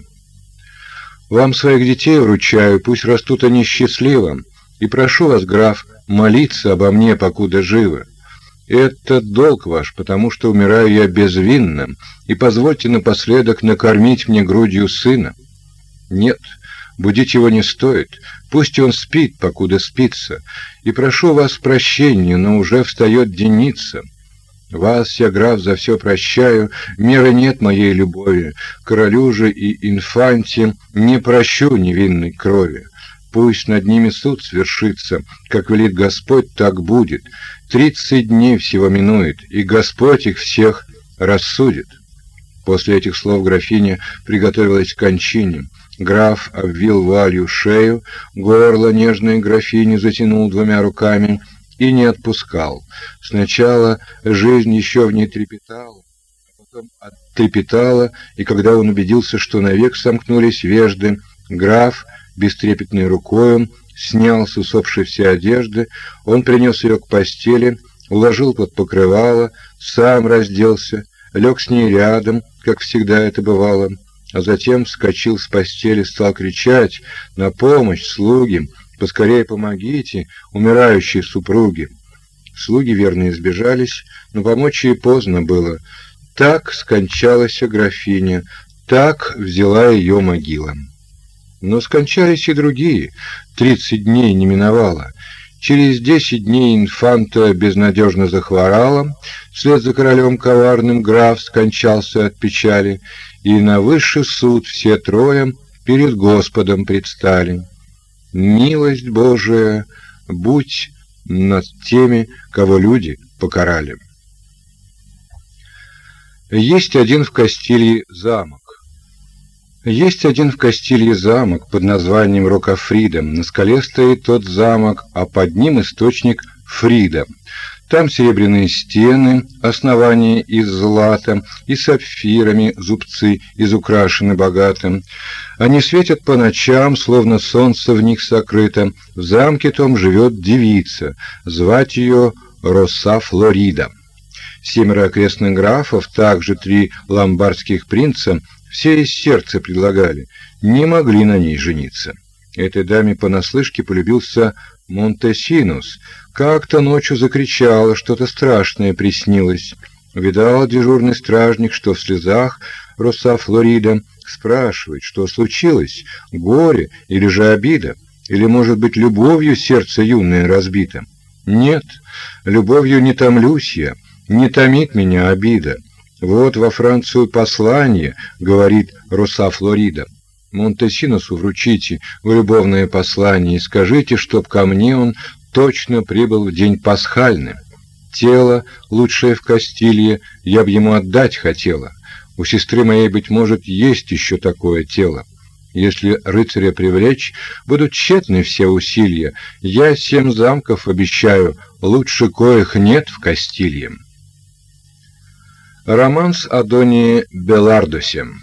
Вам своих детей вручаю, пусть растут они счастливым, и прошу вас, граф, молиться обо мне, покуда живы. Это долг ваш, потому что умираю я безвинным, и позвольте напоследок накормить мне грудью сына. Нет, будить его не стоит, пусть он спит, покуда спится, и прошу вас прощения, но уже встает деница. Вас, я, граф, за все прощаю, меры нет моей любови, королю же и инфанте не прощу невинной крови. Пусть над ними суд свершится, как велит Господь, так будет. Тридцать дней всего минует, и Господь их всех рассудит. После этих слов графиня приготовилась к кончине. Граф обвил валью шею, горло нежной графини затянул двумя руками и не отпускал. Сначала жизнь еще в ней трепетала, а потом оттрепетала, и когда он убедился, что навек сомкнулись вежды, граф бестрепетной рукой снял с усопшей все одежды, он принес ее к постели, уложил под покрывало, сам разделся, лег с ней рядом, как всегда это бывало, а затем вскочил с постели, стал кричать «На помощь, слуги! Поскорее помогите, умирающей супруге!» Слуги верно избежались, но помочь ей поздно было. Так скончалась графиня, так взяла ее могила. Но скончались и другие. Тридцать дней не миновало. Через десять дней инфанта безнадежно захворала, вслед за королем коварным граф скончался от печали, и на высший суд все трое перед Господом предстали. Милость Божия, будь над теми, кого люди покарали. Есть один в Кастилье замок. Есть один в Кастилье замок под названием Рокафрида. На скале стоит тот замок, а под ним источник Фрида. Там серебряные стены, основания из злата и сапфирами зубцы изукрашены богатым. Они светят по ночам, словно солнце в них сокрыто. В замке том живет девица, звать ее Роса Флорида. Семеро окрестных графов, также три ломбардских принца, все из сердца предлагали, не могли на ней жениться. Этой даме понаслышке полюбился Монтесинус. Как-то ночью закричала, что-то страшное приснилось. Видал дежурный стражник, что в слезах Роса Флорида спрашивает, что случилось, горе или же обида, или, может быть, любовью сердце юное разбито. Нет, любовью не томлюсь я, не томит меня обида. Вот во Францию послание, говорит Роса Флорида. Монтесиносу вручите в любовное послание и скажите, чтоб ко мне он точно прибыл в день пасхальный. Тело, лучшее в Кастилье, я б ему отдать хотела. У сестры моей, быть может, есть еще такое тело. Если рыцаря привлечь, будут тщетны все усилия. Я семь замков обещаю, лучше коих нет в Кастилье. Роман с Адони Белардосем.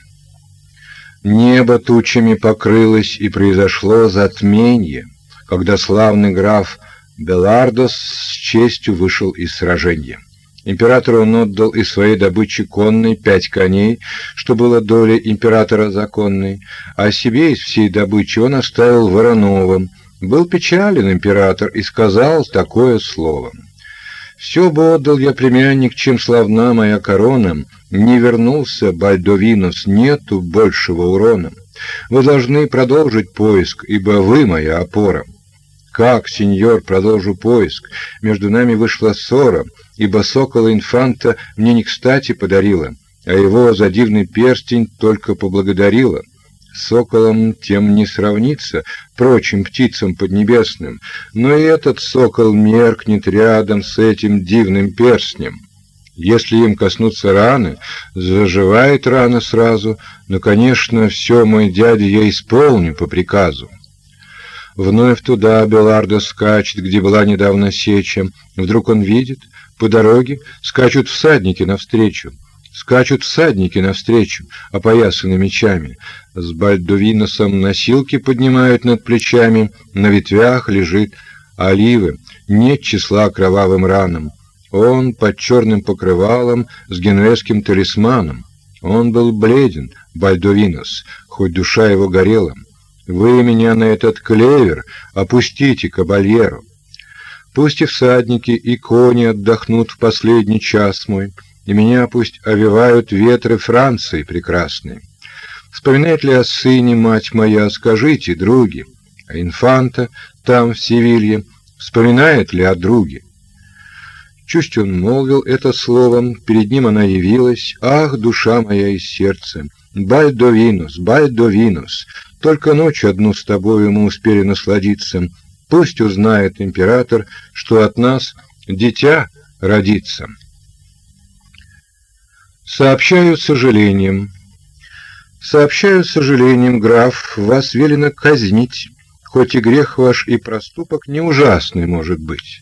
Небо тучами покрылось, и произошло затмение, когда славный граф Белардос с честью вышел из сражения. Императору он отдал из своей добычи конной пять коней, что было доля императора законной, а себе из всей добычи он оставил Вороновым. Был печален император и сказал такое слово — все бы отдал я, племянник, чем славна моя корона. Не вернулся Бальдовинус, нету большего урона. Вы должны продолжить поиск, ибо вы моя опора. Как, сеньор, продолжу поиск? Между нами вышла ссора, ибо сокола инфанта мне не кстати подарила, а его за дивный перстень только поблагодарила соколом тем не сравнится прочим птицам поднебесным, но и этот сокол меркнет рядом с этим дивным перстнем. Если им коснуться раны, заживает рана сразу, но, конечно, все, мой дядя, я исполню по приказу. Вновь туда Белардо скачет, где была недавно сеча. Вдруг он видит, по дороге скачут всадники навстречу. Скачут всадники навстречу, опоясаны мечами. С бальдовиносом носилки поднимают над плечами, на ветвях лежит оливы, нет числа кровавым ранам. Он под черным покрывалом с генуэзским талисманом. Он был бледен, Бальдовинос, хоть душа его горела. Вы меня на этот клевер опустите, кабальеро. Пусть и всадники, и кони отдохнут в последний час мой, и меня пусть овивают ветры Франции прекрасные. Вспоминает ли о сыне мать моя, скажите, други, а инфанта там, в Севилье, вспоминает ли о друге? Чуть он молвил это словом, перед ним она явилась, ах, душа моя и сердце, Бальдовинус, Бальдовинус, только ночь одну с тобою мы успели насладиться, пусть узнает император, что от нас дитя родится. Сообщаю с сожалением. Сообщаю с сожалением, граф, вас велено казнить, хоть и грех ваш и проступок не ужасный может быть.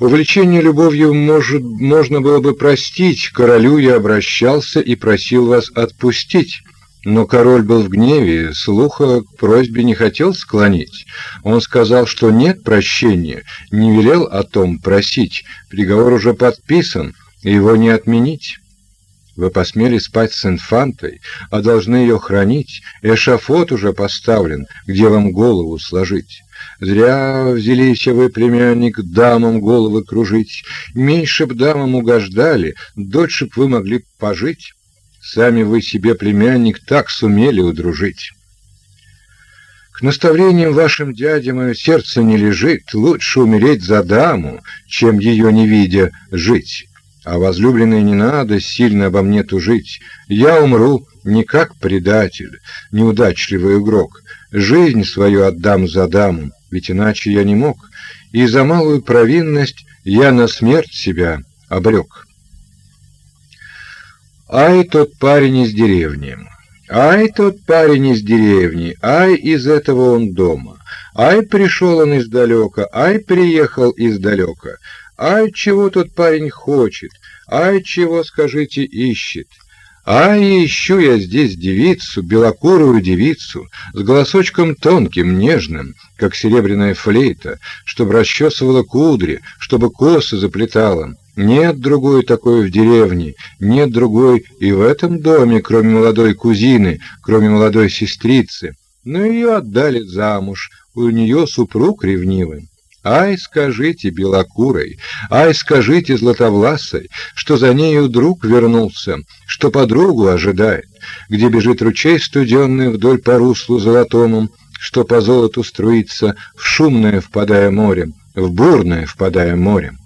Увлечение любовью может можно было бы простить, королю я обращался и просил вас отпустить. Но король был в гневе, слуха к просьбе не хотел склонить. Он сказал, что нет прощения, не велел о том просить. Приговор уже подписан, его не отменить. Вы посмели спать с инфантой, а должны ее хранить. Эшафот уже поставлен, где вам голову сложить. Зря взялись вы, племянник, дамам головы кружить. Меньше б дамам угождали, дольше б вы могли пожить. Сами вы себе, племянник, так сумели удружить. К наставлениям вашим дяде мое сердце не лежит. Лучше умереть за даму, чем ее не видя жить. А возлюбленной не надо сильно обо мне тужить. Я умру не как предатель, неудачливый игрок. Жизнь свою отдам за даму, ведь иначе я не мог. И за малую провинность я на смерть себя обрек. Ай, тот парень из деревни. Ай, тот парень из деревни. Ай, из этого он дома. Ай, пришел он издалека. Ай, приехал издалека. Ай, чего тот парень хочет? Ай, чего, скажите, ищет? Ай, ищу я здесь девицу, белокурую девицу, с голосочком тонким, нежным, как серебряная флейта, чтобы расчесывала кудри, чтобы косы заплетала. Нет другой такой в деревне, нет другой и в этом доме, кроме молодой кузины, кроме молодой сестрицы. Но ее отдали замуж, у нее супруг ревнивый. Ай, скажите белокурой, ай, скажите златовласой, что за нею друг вернулся, что подругу ожидает, где бежит ручей студенный вдоль по руслу золотому, что по золоту струится, в шумное впадая морем, в бурное впадая морем.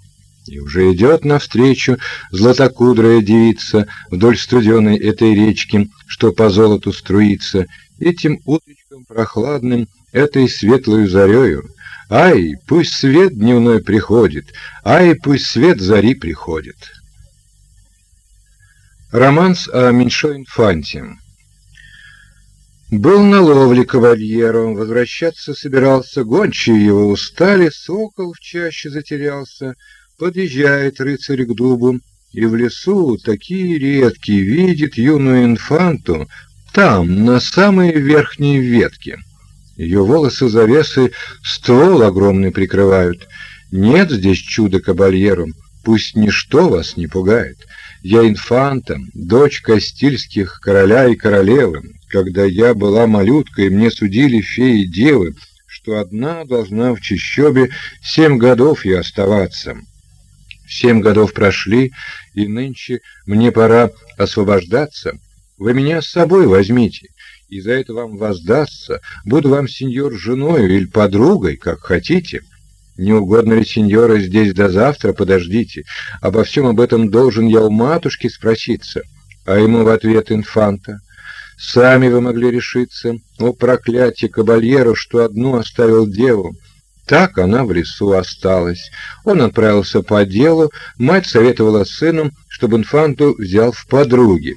И уже идет навстречу златокудрая девица вдоль студеной этой речки, что по золоту струится, этим утречком прохладным, этой светлой зарею, Ай, пусть свет дневной приходит, ай, пусть свет зари приходит. Романс о меньшой инфанте. Был на ловле кавальеро, возвращаться собирался, гончие его устали, сокол в чаще затерялся, подъезжает рыцарь к дубу, и в лесу такие редкие видит юную инфанту там, на самой верхней ветке. Ее волосы завесы ствол огромный прикрывают. Нет здесь чуда кабальеру, пусть ничто вас не пугает. Я инфанта, дочь Кастильских короля и королевы. Когда я была малюткой, мне судили феи девы, что одна должна в чащобе семь годов и оставаться. Семь годов прошли, и нынче мне пора освобождаться. Вы меня с собой возьмите и за это вам воздастся. Буду вам, сеньор, женой или подругой, как хотите. Не угодно ли, сеньора, здесь до завтра подождите? Обо всем об этом должен я у матушки спроситься. А ему в ответ инфанта. Сами вы могли решиться. О, проклятие кабальеру, что одну оставил деву. Так она в лесу осталась. Он отправился по делу, мать советовала сыну, чтобы инфанту взял в подруги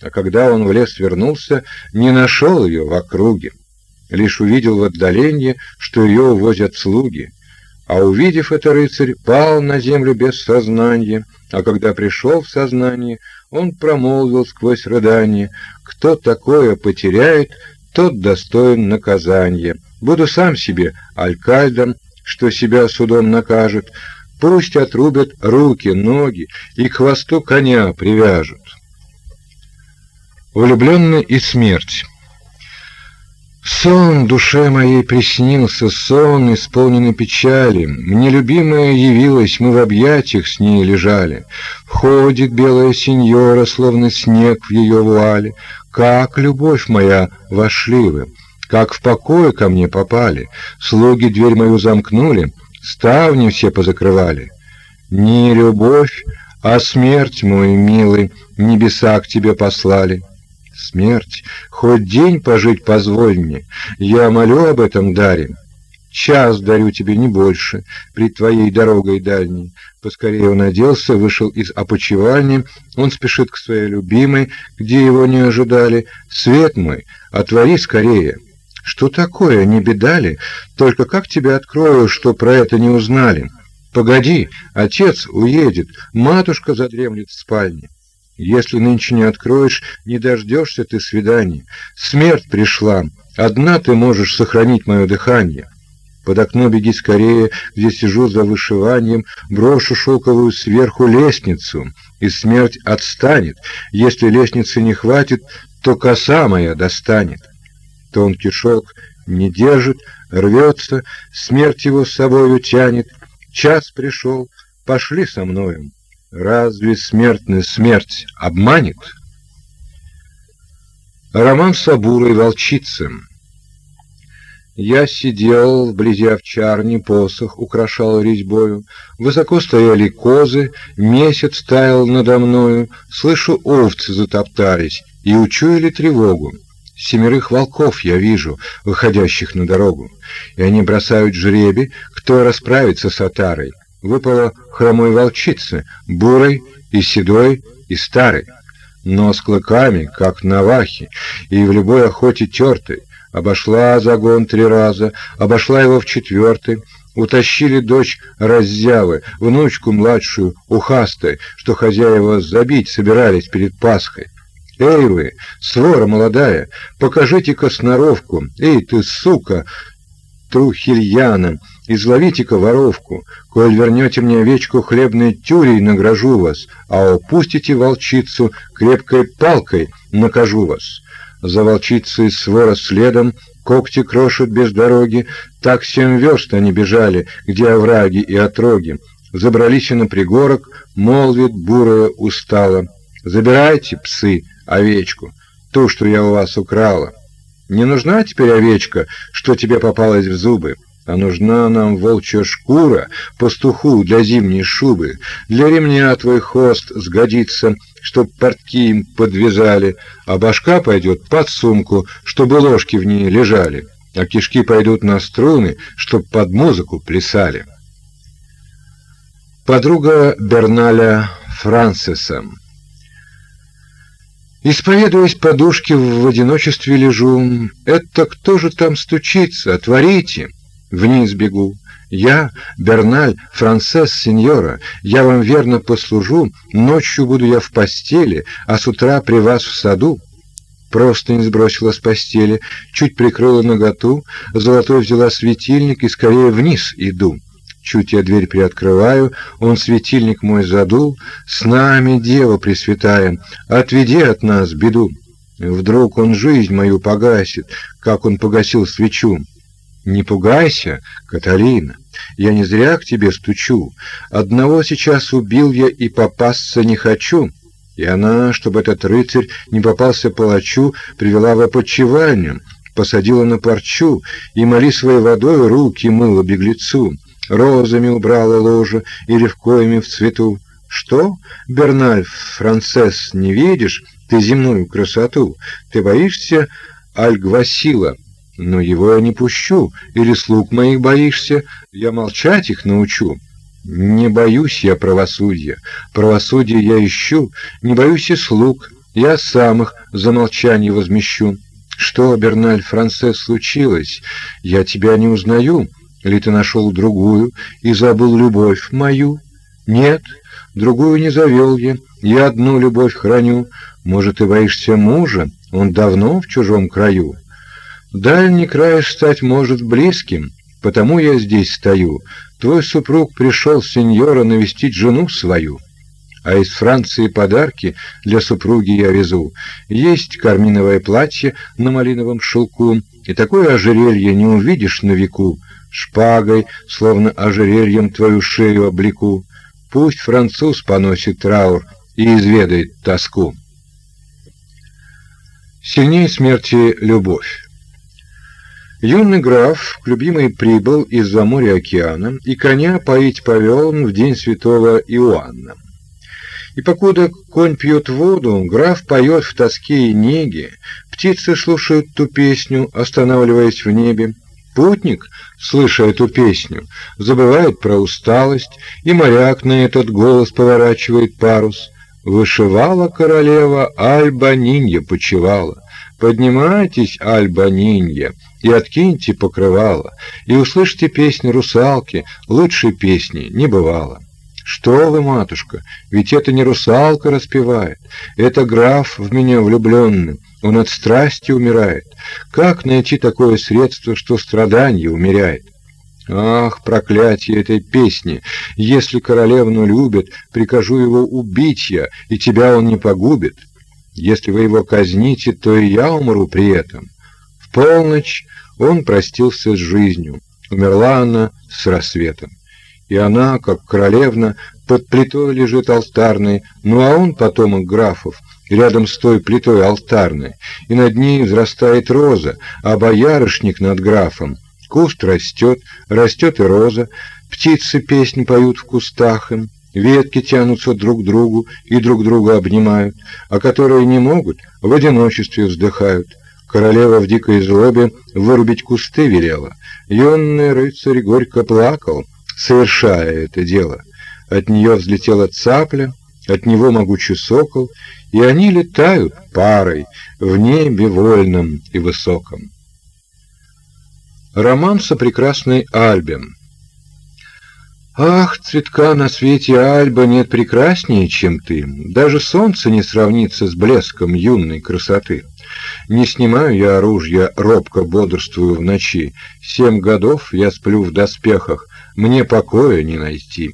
а когда он в лес вернулся, не нашел ее в округе. Лишь увидел в отдалении, что ее увозят слуги. А увидев это, рыцарь пал на землю без сознания, а когда пришел в сознание, он промолвил сквозь рыдание, «Кто такое потеряет, тот достоин наказания. Буду сам себе алькальдом, что себя судом накажет, пусть отрубят руки, ноги и к хвосту коня привяжут». Влюбленный и смерть Сон душе моей приснился, сон, исполненный печали. Мне любимая явилась, мы в объятиях с ней лежали. Входит белая сеньора, словно снег в ее вуале. Как, любовь моя, вошли вы, как в покое ко мне попали. Слуги дверь мою замкнули, ставни все позакрывали. Не любовь, а смерть, мой милый, небеса к тебе послали. Смерть, хоть день пожить позволь мне, я молю об этом даре. Час дарю тебе не больше, при твоей дорогой дальней. Поскорее он оделся, вышел из опочивальни, он спешит к своей любимой, где его не ожидали. Свет мой, отвори скорее. Что такое, не беда ли? Только как тебе открою, что про это не узнали? Погоди, отец уедет, матушка задремлет в спальне. Если нынче не откроешь, не дождешься ты свидания. Смерть пришла. Одна ты можешь сохранить мое дыхание. Под окно беги скорее, где сижу за вышиванием, брошу шелковую сверху лестницу, и смерть отстанет. Если лестницы не хватит, то коса моя достанет. Тонкий шелк не держит, рвется, смерть его с собою тянет. Час пришел, пошли со мною. Разве смертная смерть обманет? Роман Сабурой волчицы. Я сидел вблизи овчарни, посох украшал резьбою, Высоко стояли козы, месяц таял надо мною, Слышу, овцы затоптались и учуяли тревогу. Семерых волков я вижу, выходящих на дорогу, И они бросают жребий, кто расправится с отарой выпала хромой волчице, бурой и седой и старой, но с клыками, как навахи, и в любой охоте тертой. Обошла загон три раза, обошла его в четвертый, утащили дочь раззявы, внучку младшую, ухастой, что хозяева забить собирались перед Пасхой. «Эй вы, свора молодая, покажите-ка сноровку! Эй ты, сука, Трухильяна, изловите-ка воровку, коль вернете мне овечку хлебной тюрей, награжу вас, а упустите волчицу крепкой палкой, накажу вас. За волчицей свора следом, когти крошат без дороги, так семь верст они бежали, где овраги и отроги. Забрались на пригорок, молвит бурая устала. Забирайте, псы, овечку, ту, что я у вас украла. Не нужна теперь овечка, что тебе попалась в зубы, а нужна нам волчья шкура, пастуху для зимней шубы. Для ремня твой хвост сгодится, чтоб портки им подвязали, а башка пойдет под сумку, чтобы ложки в ней лежали, а кишки пойдут на струны, чтоб под музыку плясали. Подруга Берналя Франсиса Исповедуясь подушке, в одиночестве лежу. Это кто же там стучится? Отворите! Вниз бегу. Я, Берналь, Францесс, сеньора, я вам верно послужу, ночью буду я в постели, а с утра при вас в саду. Просто не сбросила с постели, чуть прикрыла наготу, золотой взяла светильник и скорее вниз иду. Чуть я дверь приоткрываю, он светильник мой задул. С нами, Дева Пресвятая, отведи от нас беду. Вдруг он жизнь мою погасит, как он погасил свечу. Не пугайся, Каталина, я не зря к тебе стучу. Одного сейчас убил я и попасться не хочу. И она, чтобы этот рыцарь не попался палачу, привела в опочивальню, посадила на парчу и моли своей водой руки мыла беглецу розами убрала ложе и левкоями в цвету. Что, Берналь, Францесс, не видишь ты земную красоту? Ты боишься Альгвасила? Но его я не пущу, или слуг моих боишься, я молчать их научу. Не боюсь я правосудия, правосудие я ищу, не боюсь и слуг, я сам их за молчание возмещу. Что, Берналь, Францесс, случилось? Я тебя не узнаю. Ли ты нашел другую и забыл любовь мою? Нет, другую не завел я, я одну любовь храню. Может, ты боишься мужа? Он давно в чужом краю. Дальний край стать может близким, потому я здесь стою. Твой супруг пришел, сеньора, навестить жену свою. А из Франции подарки для супруги я везу. Есть карминовое платье на малиновом шелку, и такое ожерелье не увидишь на веку. Шпагой, словно ожерельем твою шею облеку. Пусть француз поносит траур и изведает тоску. Сильнее смерти любовь. Юный граф к любимой прибыл из-за моря океана, и коня поить повел он в день святого Иоанна. И покуда конь пьет воду, граф поет в тоске и неге, птицы слушают ту песню, останавливаясь в небе. Путник, слыша эту песню, забывает про усталость, и моряк на этот голос поворачивает парус. Вышивала королева, Альба Нинья почевала. Поднимайтесь, Альба Нинья, и откиньте покрывало, и услышьте песни русалки, лучшей песни не бывало. Что вы, матушка, ведь это не русалка распевает, это граф в меня влюбленный, он от страсти умирает. Как найти такое средство, что страдание умеряет? Ах, проклятие этой песни! Если королевну любит, прикажу его убить я, и тебя он не погубит. Если вы его казните, то и я умру при этом. В полночь он простился с жизнью. Умерла она с рассветом. И она, как королевна, под плитой лежит алтарной, ну а он потомок графов, рядом с той плитой алтарной, и над ней взрастает роза, а боярышник над графом. Куст растет, растет и роза, птицы песнь поют в кустах им, ветки тянутся друг к другу и друг друга обнимают, а которые не могут, в одиночестве вздыхают. Королева в дикой злобе вырубить кусты велела. Юный рыцарь горько плакал, совершая это дело. От нее взлетела цапля, от него могучий сокол, и они летают парой в небе вольном и высоком. Роман со прекрасной Альбе Ах, цветка на свете Альба нет прекраснее, чем ты. Даже солнце не сравнится с блеском юной красоты. Не снимаю я оружия, робко бодрствую в ночи. Семь годов я сплю в доспехах, мне покоя не найти.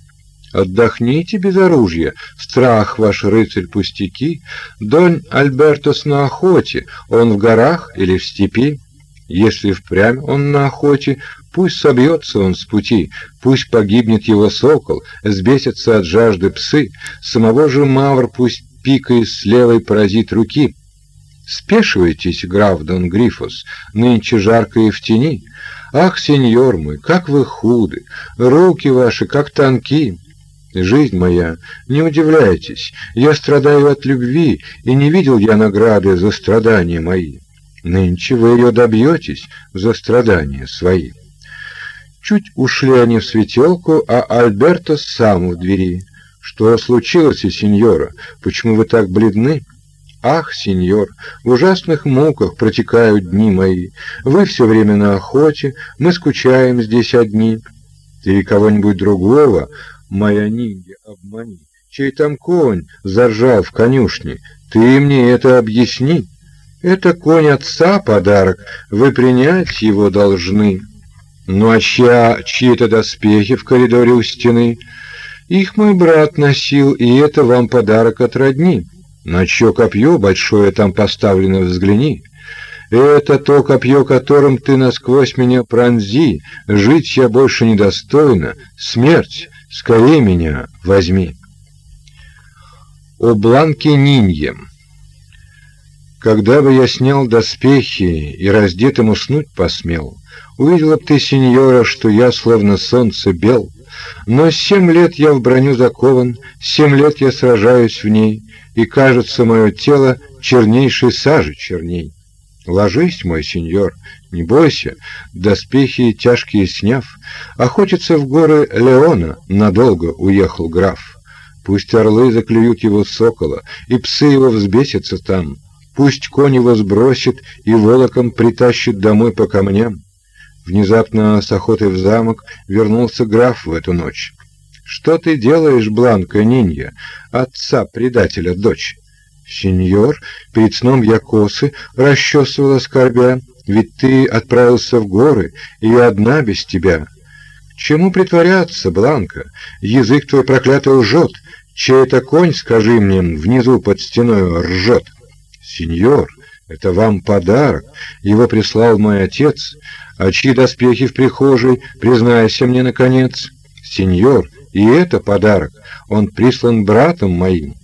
Отдохните без оружия, страх ваш рыцарь пустяки. Дон Альбертос на охоте, он в горах или в степи. Если впрямь он на охоте, пусть собьется он с пути, пусть погибнет его сокол, сбесятся от жажды псы, самого же мавр пусть пикой с левой поразит руки. Спешивайтесь, граф Дон Грифос, нынче жарко и в тени. Ах, сеньор мой, как вы худы, руки ваши как тонки. Жизнь моя, не удивляйтесь, я страдаю от любви, и не видел я награды за страдания мои. Нынче вы ее добьетесь за страдания свои. Чуть ушли они в светелку, а Альберто сам в двери. Что случилось, сеньора? Почему вы так бледны? Ах, сеньор, в ужасных муках протекают дни мои. Вы все время на охоте, мы скучаем здесь одни. Ты кого-нибудь другого, моя ниндзя, обмани. Чей там конь заржал в конюшне? Ты мне это объясни. Это конь отца подарок, вы принять его должны. Ну а чья, чьи-то доспехи в коридоре у стены? Их мой брат носил, и это вам подарок от родни. На чье копье большое там поставлено, взгляни. Это то копье, которым ты насквозь меня пронзи. Жить я больше недостойна. Смерть, скорее меня возьми. О Бланке Нинье Когда бы я снял доспехи и раздетым уснуть посмел, Увидела б ты, сеньора, что я словно солнце бел, но семь лет я в броню закован, семь лет я сражаюсь в ней, и кажется мое тело чернейшей сажи черней. Ложись, мой сеньор, не бойся, доспехи тяжкие сняв, охотиться в горы Леона надолго уехал граф. Пусть орлы заклюют его сокола, и псы его взбесятся там, пусть конь его сбросит и волоком притащит домой по камням. Внезапно с охотой в замок вернулся граф в эту ночь. «Что ты делаешь, Бланка Нинья, отца предателя дочь?» «Сеньор, перед сном я косы расчесывала скорбя, ведь ты отправился в горы, и я одна без тебя». «Чему притворяться, Бланка? Язык твой проклятый лжет. Чей это конь, скажи мне, внизу под стеной ржет?» «Сеньор, это вам подарок. Его прислал мой отец. А чьи доспехи в прихожей, признайся мне, наконец?» «Сеньор, и это подарок. Он прислан братом моим.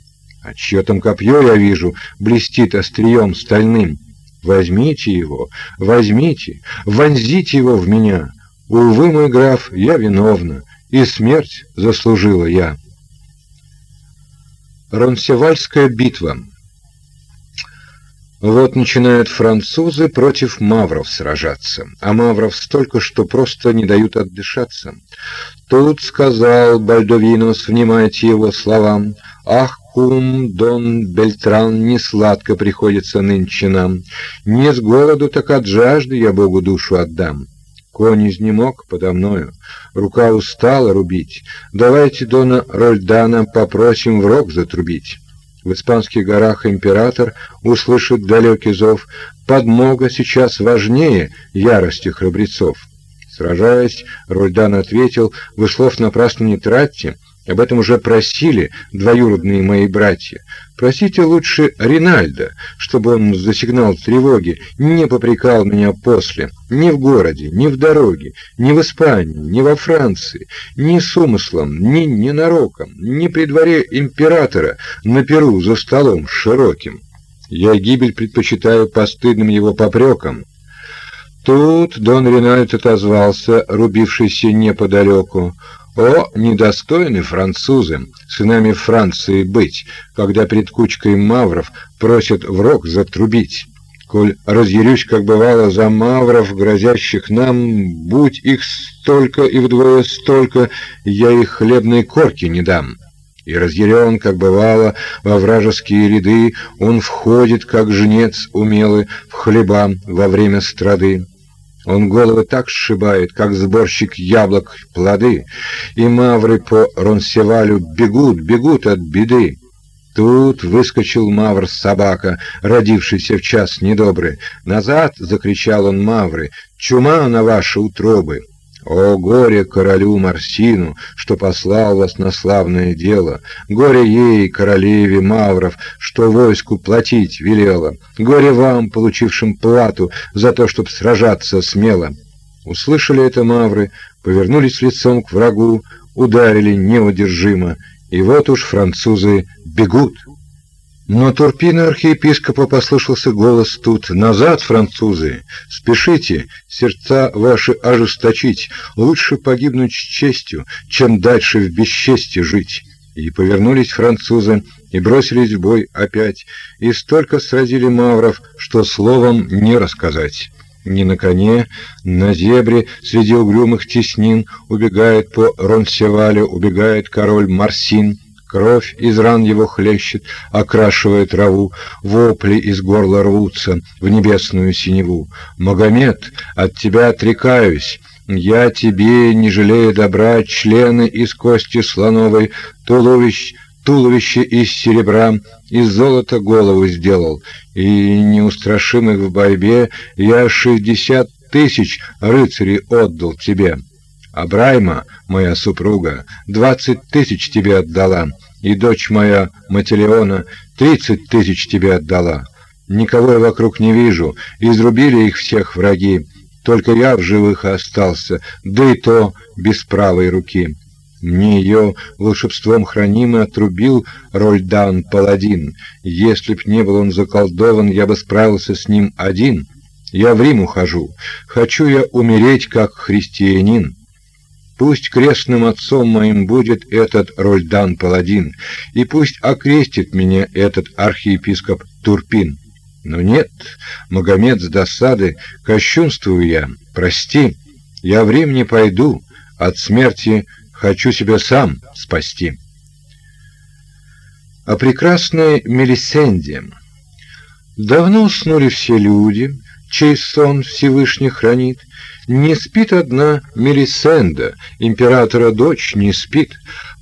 А чье там копье, я вижу, блестит острием стальным. Возьмите его, возьмите, вонзите его в меня. Увы, мой граф, я виновна, и смерть заслужила я. Ронсевальская битва вот начинают французы против мавров сражаться, а мавров столько, что просто не дают отдышаться. Тут сказал Бальдовинос, внимайте его словам, «Ах, кум, Дон Бельтран, не сладко приходится нынче нам. Не с голоду, так от жажды я Богу душу отдам». Конь изнемог подо мною, рука устала рубить. Давайте Дона Рольдана попросим в рог затрубить. В испанских горах император услышит далекий зов. Подмога сейчас важнее ярости храбрецов. Сражаясь, Рольдан ответил, «Вы слов напрасно не тратьте, об этом уже просили двоюродные мои братья. Просите лучше Ринальда, чтобы он за сигнал тревоги не попрекал меня после, ни в городе, ни в дороге, ни в Испании, ни во Франции, ни с умыслом, ни ненароком, ни при дворе императора на перу за столом широким. Я гибель предпочитаю постыдным его попрекам. Тут Дон Ринальд отозвался, рубившийся неподалеку. О, недостойны французы, сынами Франции быть, когда перед кучкой мавров просят в рог затрубить. Коль разъярюсь, как бывало, за мавров, грозящих нам, будь их столько и вдвое столько, я их хлебной корки не дам. И разъярен, как бывало, во вражеские ряды, он входит, как жнец умелый, в хлеба во время страды. Он головы так сшибает, как сборщик яблок плоды, и мавры по Ронсевалю бегут, бегут от беды. Тут выскочил мавр-собака, родившийся в час недобрый. «Назад!» — закричал он мавры. «Чума на ваши утробы!» О, горе королю Марсину, что послал вас на славное дело! Горе ей, королеве Мавров, что войску платить велела! Горе вам, получившим плату за то, чтоб сражаться смело!» Услышали это Мавры, повернулись лицом к врагу, ударили неудержимо, и вот уж французы бегут. Но Турпину архиепископа послышался голос тут. «Назад, французы! Спешите, сердца ваши ожесточить! Лучше погибнуть с честью, чем дальше в бесчестье жить!» И повернулись французы, и бросились в бой опять, и столько сразили мавров, что словом не рассказать. Не на коне, на зебре среди угрюмых теснин убегает по Ронсевалю, убегает король Марсин — Кровь из ран его хлещет, окрашивая траву, вопли из горла рвутся в небесную синеву. Магомед, от тебя отрекаюсь, я тебе, не жалея добра, члены из кости слоновой, туловищ, туловище из серебра, из золота голову сделал, и неустрашимых в борьбе я шестьдесят тысяч рыцарей отдал тебе. Абрайма, моя супруга, двадцать тысяч тебе отдала, и дочь моя Матилеона тридцать тысяч тебе отдала. Никого я вокруг не вижу, изрубили их всех враги, только я в живых остался, да и то без правой руки. Мне ее волшебством хранимый отрубил Рольдан Паладин. Если б не был он заколдован, я бы справился с ним один. Я в Рим ухожу. Хочу я умереть, как христианин. Пусть крестным отцом моим будет этот Рольдан Паладин, и пусть окрестит меня этот архиепископ Турпин. Но нет, Магомед с досады, кощунствую я, прости, я в Рим не пойду, от смерти хочу себя сам спасти. О прекрасной Мелисенде. Давно уснули все люди, чей сон Всевышний хранит. Не спит одна Мелисенда, императора дочь не спит.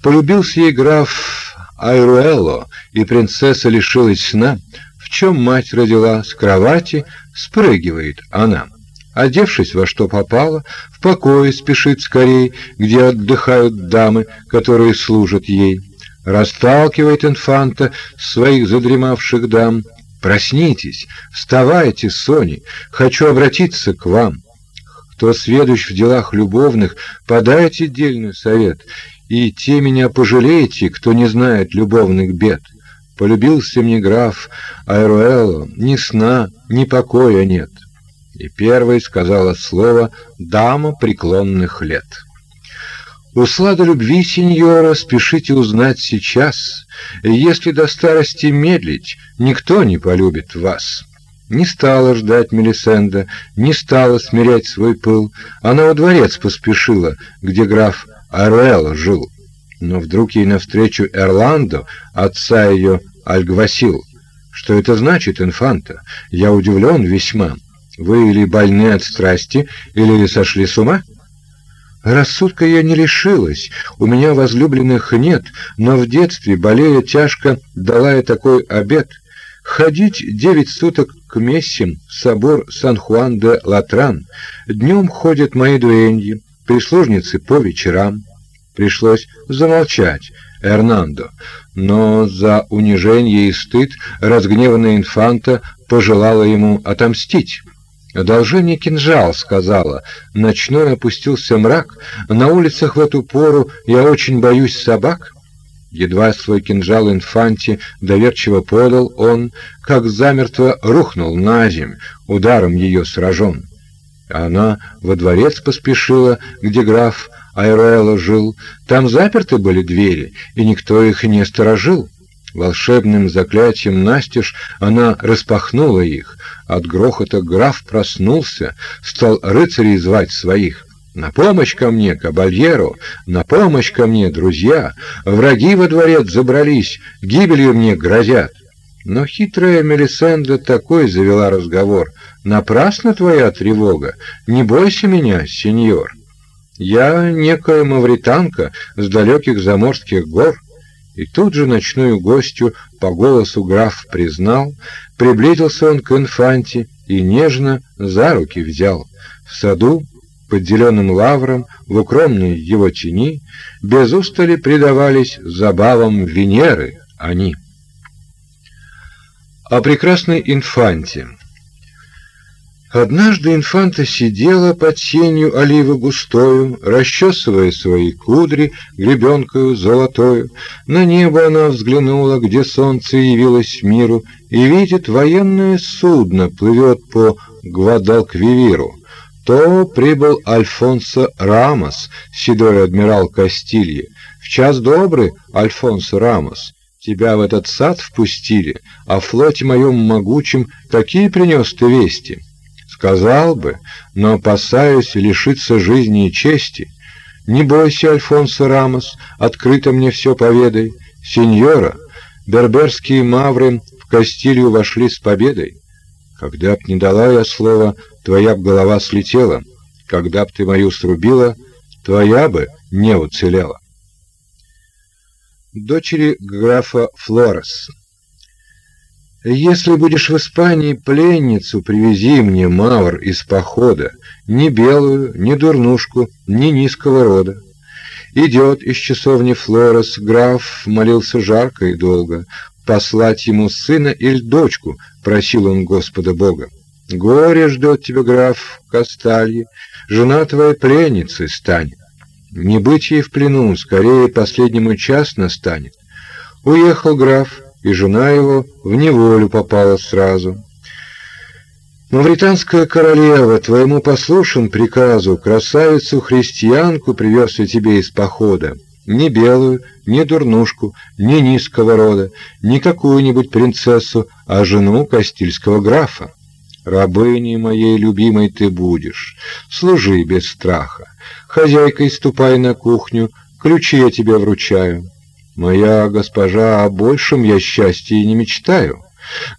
Полюбился ей граф Айруэло, и принцесса лишилась сна. В чем мать родила, с кровати спрыгивает она. Одевшись во что попало, в покое спешит скорей, где отдыхают дамы, которые служат ей. Расталкивает инфанта своих задремавших дам. Проснитесь, вставайте, Сони, хочу обратиться к вам. Кто сведущ в делах любовных, подайте дельный совет, и те меня пожалеете, кто не знает любовных бед. Полюбился мне граф Айруэло, ни сна, ни покоя нет. И первой сказала слово дама преклонных лет. Услада любви, сеньора, спешите узнать сейчас. Если до старости медлить, никто не полюбит вас. Не стала ждать Мелисенда, не стала смирять свой пыл. Она во дворец поспешила, где граф Арел жил. Но вдруг ей навстречу Эрландо, отца ее, Альгвасил. Что это значит, инфанта? Я удивлен весьма. Вы или больны от страсти, или сошли с ума? Рассудка я не лишилась, у меня возлюбленных нет, но в детстве, болея тяжко, дала я такой обет — ходить девять суток к мессим собор Сан-Хуан-де-Латран. Днем ходят мои дуэньи, прислужницы по вечерам. Пришлось замолчать Эрнандо, но за унижение и стыд разгневанная инфанта пожелала ему отомстить. «Одолжи мне кинжал», — сказала. Ночной опустился мрак. На улицах в эту пору я очень боюсь собак. Едва свой кинжал инфанте доверчиво подал он, как замертво рухнул на земь, ударом ее сражен. Она во дворец поспешила, где граф Айрелло жил. Там заперты были двери, и никто их не сторожил. Волшебным заклятием настежь она распахнула их. От грохота граф проснулся, стал рыцарей звать своих. «На помощь ко мне, кабальеру! На помощь ко мне, друзья! Враги во дворец забрались, гибелью мне грозят!» Но хитрая Мелисенда такой завела разговор. «Напрасна твоя тревога! Не бойся меня, сеньор! Я некая мавританка с далеких заморских гор». И тут же ночную гостью по голосу граф признал, приблизился он к инфанте и нежно за руки взял. В саду, под зеленым лавром, в укромной его тени, без устали предавались забавам Венеры они. О прекрасной инфанте Однажды инфанта сидела под сенью оливы густою, расчесывая свои кудри гребенкою золотою. На небо она взглянула, где солнце явилось миру, и видит, военное судно плывет по Гвадалквивиру. То прибыл Альфонсо Рамос, седой адмирал Кастильи. В час добрый, Альфонсо Рамос, тебя в этот сад впустили, о флоте моем могучем какие принес ты вести?» Сказал бы, но опасаюсь лишиться жизни и чести. Не бойся, Альфонсо Рамос, открыто мне все поведай. Сеньора, берберские мавры в Кастилью вошли с победой. Когда б не дала я слова, твоя б голова слетела. Когда б ты мою срубила, твоя бы не уцелела. Дочери графа Флорес если будешь в Испании пленницу, привези мне, мавр, из похода, ни белую, ни дурнушку, ни низкого рода. Идет из часовни Флорес, граф молился жарко и долго. Послать ему сына или дочку, просил он Господа Бога. Горе ждет тебя, граф Касталье, жена твоя пленницей станет. Не быть ей в плену, скорее последнему час настанет. Уехал граф, и жена его в неволю попала сразу. Мавританская королева, твоему послушен приказу, красавицу-христианку привез я тебе из похода. Ни белую, ни дурнушку, ни низкого рода, ни какую-нибудь принцессу, а жену Кастильского графа. Рабыней моей любимой ты будешь, служи без страха. Хозяйкой ступай на кухню, ключи я тебе вручаю. Моя госпожа, о большем я счастье не мечтаю.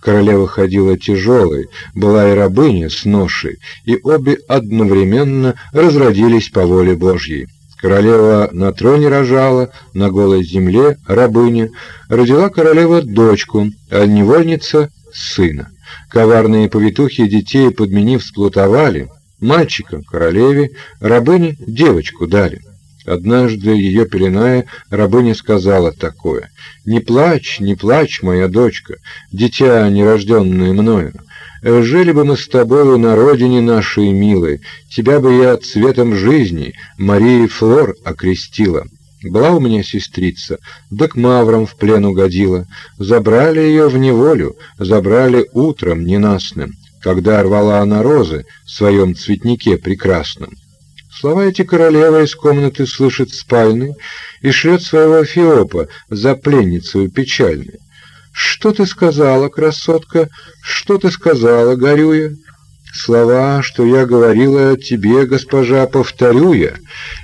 Королева ходила тяжелой, была и рабыня с ношей, и обе одновременно разродились по воле Божьей. Королева на троне рожала, на голой земле рабыня, родила королева дочку, а невольница сына. Коварные повитухи детей подменив сплутовали, мальчика королеве, рабыне девочку дали. Однажды ее пеленая, рабыня сказала такое: "Не плачь, не плачь, моя дочка, дитя нерожденное мною. Жили бы мы с тобою на родине нашей милой, тебя бы я цветом жизни Марии Флор окрестила". Была у меня сестрица, да к маврам в плен угодила. Забрали ее в неволю, забрали утром ненастным, когда рвала она розы в своем цветнике прекрасном. Слова эти королева из комнаты слышит спальной и шлет своего Феопа за пленницей печальной. «Что ты сказала, красотка? Что ты сказала, горюя?» Слова, что я говорила тебе, госпожа, повторю я.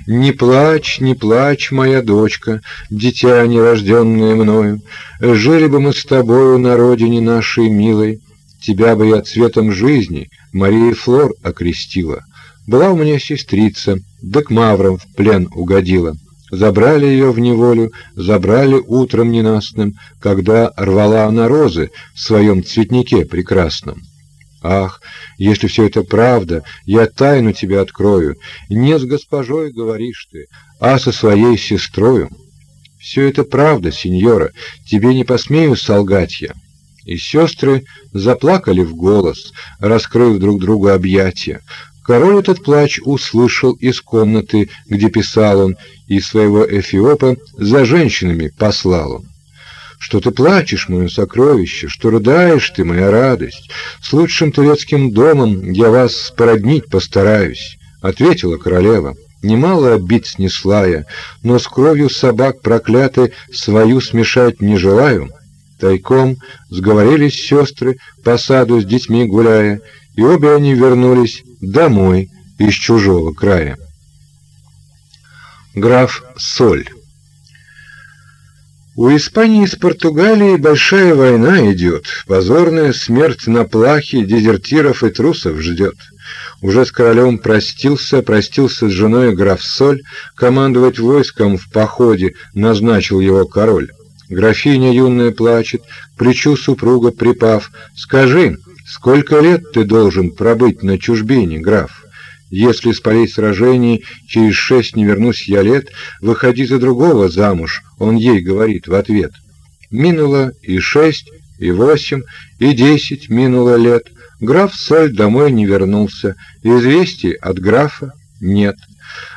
Не плачь, не плачь, моя дочка, дитя нерожденное мною. Жили бы мы с тобою на родине нашей милой. Тебя бы я цветом жизни, Мария Флор, окрестила. Была у меня сестрица, да к маврам в плен угодила. Забрали ее в неволю, забрали утром ненастным, когда рвала она розы в своем цветнике прекрасном. Ах, если все это правда, я тайну тебе открою. Не с госпожой говоришь ты, а со своей сестрою. Все это правда, сеньора, тебе не посмею солгать я. И сестры заплакали в голос, раскрыв друг другу объятия. Король этот плач услышал из комнаты, где писал он, и своего Эфиопа за женщинами послал он. Что ты плачешь, мое сокровище, что рыдаешь ты, моя радость? С лучшим турецким домом я вас породнить постараюсь, ответила королева. Немало обид снесла я, но с кровью собак проклятой свою смешать не желаю. Тайком сговорились сестры, по саду с детьми гуляя, и обе они вернулись домой из чужого края. Граф Соль у Испании с Португалией большая война идет. Позорная смерть на плахе дезертиров и трусов ждет. Уже с королем простился, простился с женой граф Соль, командовать войском в походе назначил его король. Графиня юная плачет, к плечу супруга припав. «Скажи, сколько лет ты должен пробыть на чужбине, граф?» Если с полей сражений через шесть не вернусь я лет, выходи за другого замуж, он ей говорит в ответ. Минуло и шесть, и восемь, и десять минуло лет. Граф Соль домой не вернулся, известий от графа нет.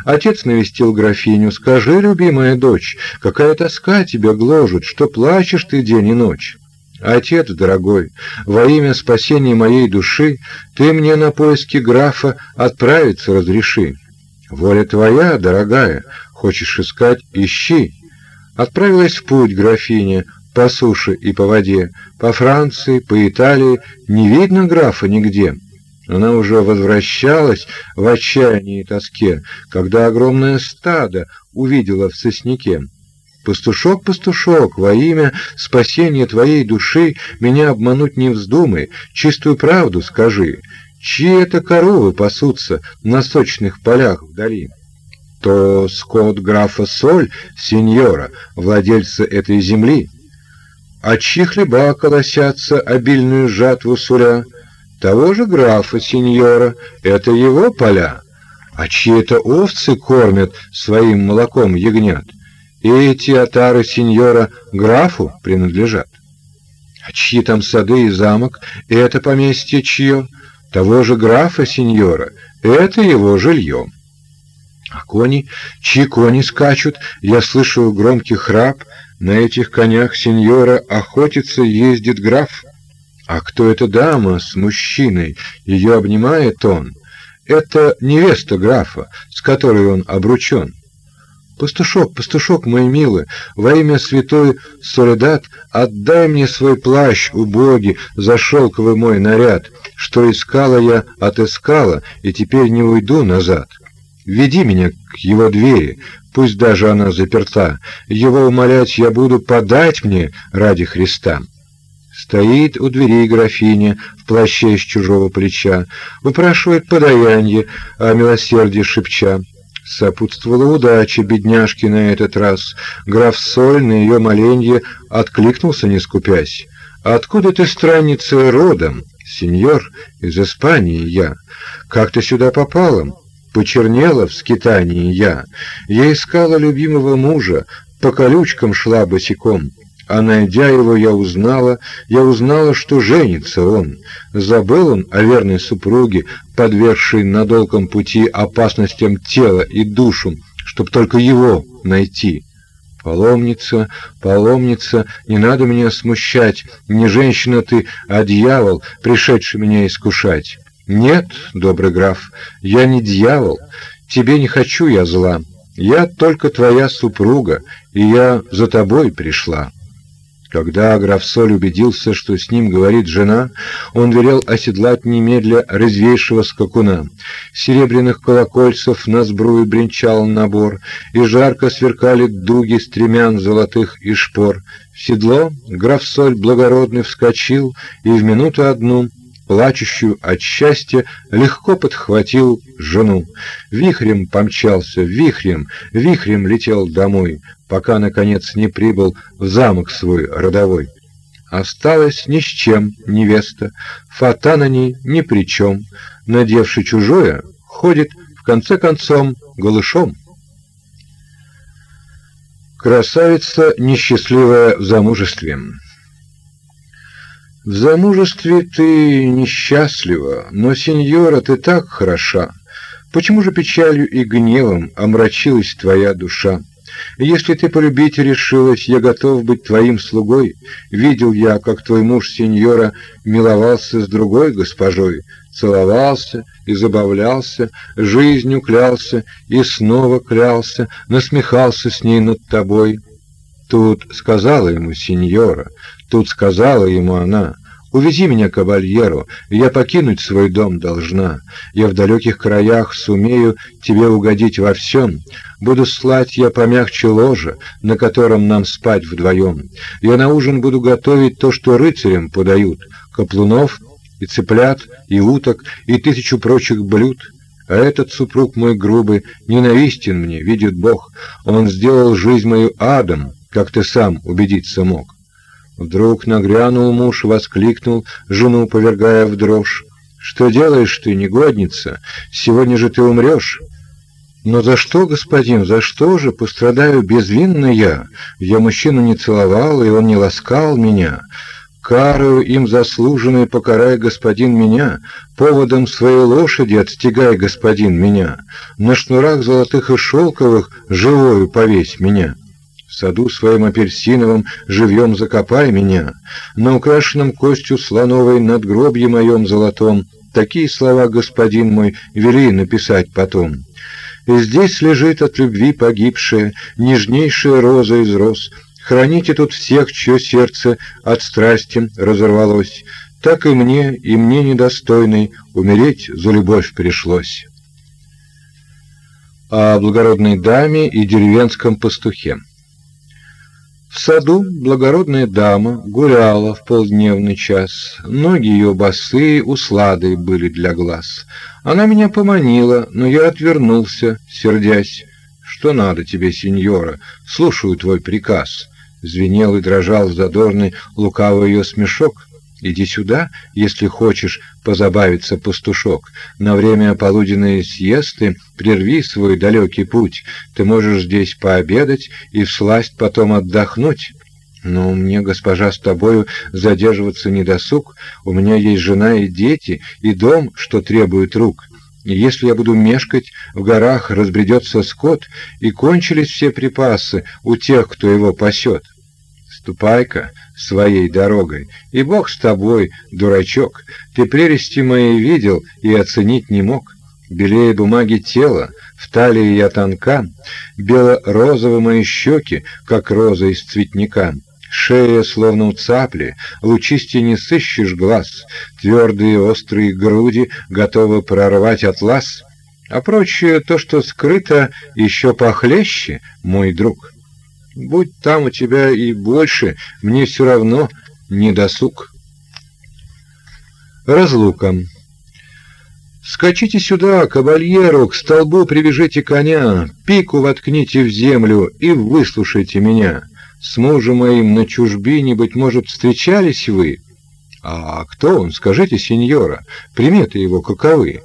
Отец навестил графиню. «Скажи, любимая дочь, какая тоска тебя гложет, что плачешь ты день и ночь?» Отец дорогой, во имя спасения моей души ты мне на поиски графа отправиться разреши. Воля твоя, дорогая, хочешь искать ищи. Отправилась в путь графиня по суше и по воде, по Франции, по Италии, не видно графа нигде. Она уже возвращалась в отчаянии и тоске, когда огромное стадо увидела в сосняке. Пастушок, пастушок, во имя спасения твоей души меня обмануть не вздумай, чистую правду скажи. Чьи это коровы пасутся на сочных полях вдали? То скот графа Соль, сеньора, владельца этой земли. А чьи хлеба колосятся обильную жатву суля? Того же графа, сеньора, это его поля. А чьи это овцы кормят своим молоком ягнят? И эти отары сеньора графу принадлежат. А чьи там сады и замок, это поместье чье? Того же графа сеньора, это его жилье. А кони, чьи кони скачут, я слышу громкий храп, на этих конях сеньора охотится, ездит граф. А кто эта дама с мужчиной? Ее обнимает он. Это невеста графа, с которой он обручен. Пастушок, пастушок мой милый, во имя святой Соледат, отдай мне свой плащ, убогий, за шелковый мой наряд, что искала я, отыскала, и теперь не уйду назад. Веди меня к его двери, пусть даже она заперта. Его умолять я буду подать мне ради Христа. Стоит у дверей графиня в плаще с чужого плеча, выпрашивает подаяние, а милосердие шепча. Сопутствовала удача бедняжки на этот раз. Граф Соль на ее моленье откликнулся, не скупясь. «Откуда ты, странница, родом?» «Сеньор, из Испании я. Как ты сюда попала?» «Почернела в скитании я. Я искала любимого мужа, по колючкам шла босиком а найдя его, я узнала, я узнала, что женится он. Забыл он о верной супруге, подвергшей на долгом пути опасностям тела и душу, чтоб только его найти. Паломница, паломница, не надо меня смущать, не женщина ты, а дьявол, пришедший меня искушать. Нет, добрый граф, я не дьявол, тебе не хочу я зла. Я только твоя супруга, и я за тобой пришла. Когда граф Соль убедился, что с ним говорит жена, он велел оседлать немедля резвейшего скакуна. Серебряных колокольцев на сбрую бренчал набор, и жарко сверкали дуги стремян золотых и шпор. В седло граф Соль благородный вскочил, и в минуту одну плачущую от счастья, легко подхватил жену. Вихрем помчался, вихрем, вихрем летел домой, пока, наконец, не прибыл в замок свой родовой. Осталась ни с чем невеста, фата на ней ни при чем, надевши чужое, ходит, в конце концом, голышом. Красавица, несчастливая в замужестве. В замужестве ты несчастлива, но, сеньора, ты так хороша. Почему же печалью и гневом омрачилась твоя душа? Если ты полюбить решилась, я готов быть твоим слугой. Видел я, как твой муж, сеньора, миловался с другой госпожой, целовался и забавлялся, жизнью клялся и снова клялся, насмехался с ней над тобой. Тут сказала ему сеньора, тут сказала ему она, «Увези меня, кавальеру, я покинуть свой дом должна. Я в далеких краях сумею тебе угодить во всем. Буду слать я помягче ложа, на котором нам спать вдвоем. Я на ужин буду готовить то, что рыцарям подают, каплунов и цыплят, и уток, и тысячу прочих блюд». А этот супруг мой грубый ненавистен мне, видит Бог. Он сделал жизнь мою адом, как ты сам убедиться мог. Вдруг нагрянул муж, воскликнул, жену повергая в дрожь. «Что делаешь ты, негодница? Сегодня же ты умрешь!» «Но за что, господин, за что же пострадаю безвинно я? Я мужчину не целовал, и он не ласкал меня. Карою им заслуженной покарай, господин, меня, поводом своей лошади отстегай, господин, меня, на шнурах золотых и шелковых живою повесь меня» саду своим апельсиновым живьем закопай меня, на украшенном костью слоновой надгробье моем золотом. Такие слова, господин мой, вели написать потом. И здесь лежит от любви погибшая, нежнейшая роза из роз. Храните тут всех, чье сердце от страсти разорвалось. Так и мне, и мне недостойный, умереть за любовь пришлось. О благородной даме и деревенском пастухе. В саду благородная дама гуляла в полдневный час. Ноги ее босые, усладые были для глаз. Она меня поманила, но я отвернулся, сердясь. «Что надо тебе, сеньора? Слушаю твой приказ». Звенел и дрожал задорный лукавый ее смешок. Иди сюда, если хочешь позабавиться, пастушок. На время полуденной съесты прерви свой далекий путь. Ты можешь здесь пообедать и всласть потом отдохнуть. Но мне, госпожа, с тобою задерживаться не досуг. У меня есть жена и дети, и дом, что требует рук. И если я буду мешкать, в горах разбредется скот, и кончились все припасы у тех, кто его пасет. Ступай-ка своей дорогой, и Бог с тобой, дурачок. Ты прелести мои видел и оценить не мог. Белее бумаги тело, в талии я тонка, бело-розовы мои щеки, как роза из цветника. Шея, словно у цапли, лучисти не сыщешь глаз, твердые острые груди готовы прорвать атлас, а прочее то, что скрыто, еще похлеще, мой друг». Будь там у тебя и больше, мне все равно. недосуг. Разлука. Скачите сюда, кавальеру, к столбу привяжите коня, пику воткните в землю и выслушайте меня. С мужем моим на чужбине, быть может, встречались вы? А кто он, скажите, сеньора, приметы его каковы?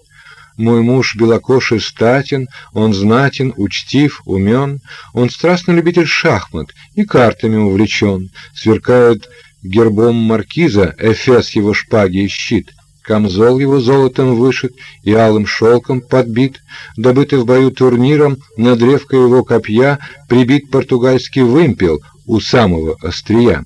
Мой муж белокоший статен, он знатен, учтив, умен, он страстный любитель шахмат и картами увлечен, сверкает гербом маркиза эфес его шпаги и щит, камзол его золотом вышит и алым шелком подбит, добытый в бою турниром, на древко его копья прибит португальский вымпел у самого острия.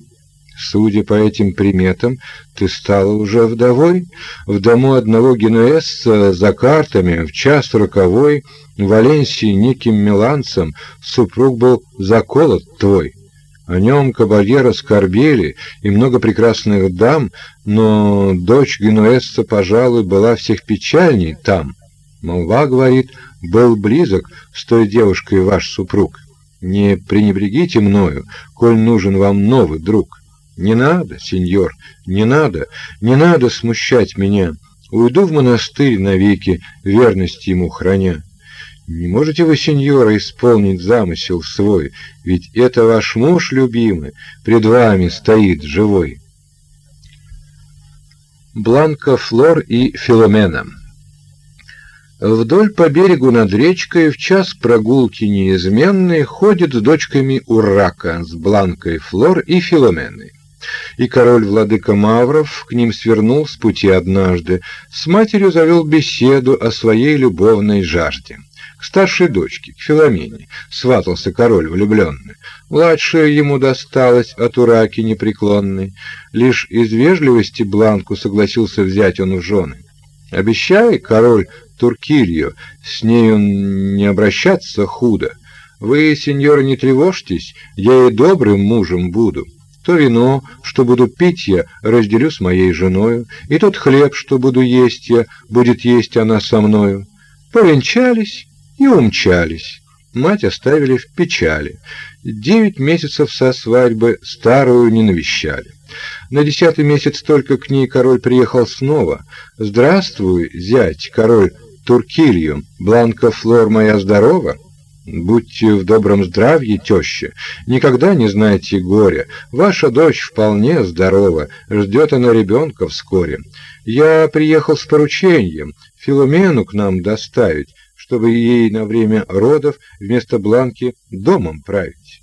Судя по этим приметам, ты стала уже вдовой. В дому одного генуэзца за картами в час роковой в Валенсии неким миланцем супруг был заколот твой. О нем кабальера скорбели и много прекрасных дам, но дочь генуэзца, пожалуй, была всех печальней там. Молва говорит, был близок с той девушкой ваш супруг. Не пренебрегите мною, коль нужен вам новый друг. Не надо, сеньор, не надо, не надо смущать меня. Уйду в монастырь навеки, верность ему храня. Не можете вы, сеньора, исполнить замысел свой, ведь это ваш муж любимый, пред вами стоит живой. Бланка Флор и Филомена Вдоль по берегу над речкой в час прогулки неизменной ходит с дочками Урака, с Бланкой Флор и Филоменой. И король-владыка Мавров к ним свернул с пути однажды, с матерью завел беседу о своей любовной жажде. К старшей дочке, к Филомене, сватался король влюбленный. Младшая ему досталась от ураки непреклонной. Лишь из вежливости Бланку согласился взять он в жены. Обещай, король Туркилью, с нею не обращаться худо. Вы, сеньор, не тревожьтесь, я и добрым мужем буду. То вино, что буду пить я, разделю с моей женою, и тот хлеб, что буду есть я, будет есть она со мною. Повенчались и умчались. Мать оставили в печали. Девять месяцев со свадьбы старую не навещали. На десятый месяц только к ней король приехал снова. «Здравствуй, зять, король Туркилью, Бланка Флор моя здорова?» Будьте в добром здравии, теща, никогда не знайте горя. Ваша дочь вполне здорова, ждет она ребенка вскоре. Я приехал с поручением Филомену к нам доставить, чтобы ей на время родов вместо Бланки домом править.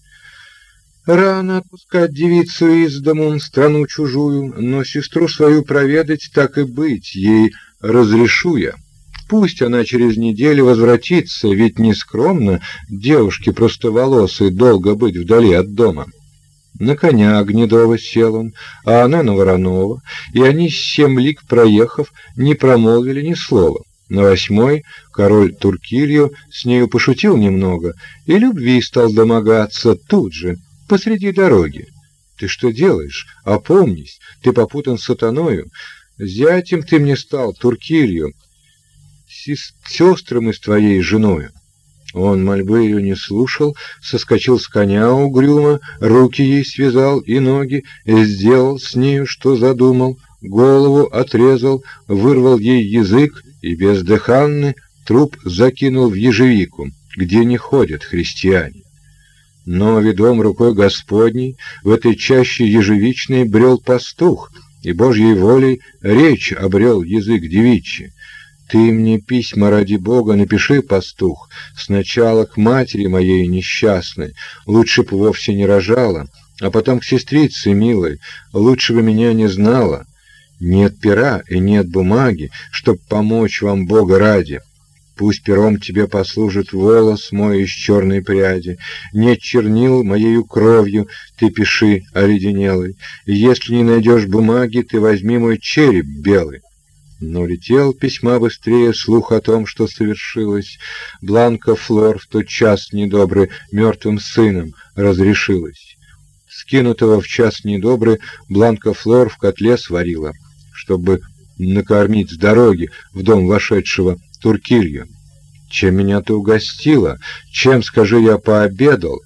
Рано отпускать девицу из дому, страну чужую, но сестру свою проведать так и быть, ей разрешу я. Пусть она через неделю возвратится, ведь не скромно девушке простоволосой долго быть вдали от дома. На коня Гнедова сел он, а она на Воронова, и они семь лиг проехав, не промолвили ни слова. На восьмой король Туркилью с нею пошутил немного и любви стал домогаться тут же, посреди дороги. «Ты что делаешь? Опомнись, ты попутан с сатаною. Зятем ты мне стал, Туркилью, сестры мы с твоей женою. Он мольбы ее не слушал, соскочил с коня угрюмо, руки ей связал и ноги, и сделал с нею, что задумал, голову отрезал, вырвал ей язык и бездыханный труп закинул в ежевику, где не ходят христиане. Но, ведом рукой Господней, в этой чаще ежевичной брел пастух, и Божьей волей речь обрел язык девичий. Ты мне письма ради Бога напиши, пастух, сначала к матери моей несчастной, лучше б вовсе не рожала, а потом к сестрице милой, лучше бы меня не знала. Нет пера и нет бумаги, чтоб помочь вам Бога ради. Пусть пером тебе послужит волос мой из черной пряди, нет чернил моею кровью, ты пиши, оледенелый. Если не найдешь бумаги, ты возьми мой череп белый. Но летел письма быстрее слух о том, что совершилось. Бланка Флор в тот час недобрый мертвым сыном разрешилась. Скинутого в час недобрый Бланка Флор в котле сварила, чтобы накормить с дороги в дом вошедшего Туркилью. Чем меня ты угостила? Чем, скажи, я пообедал?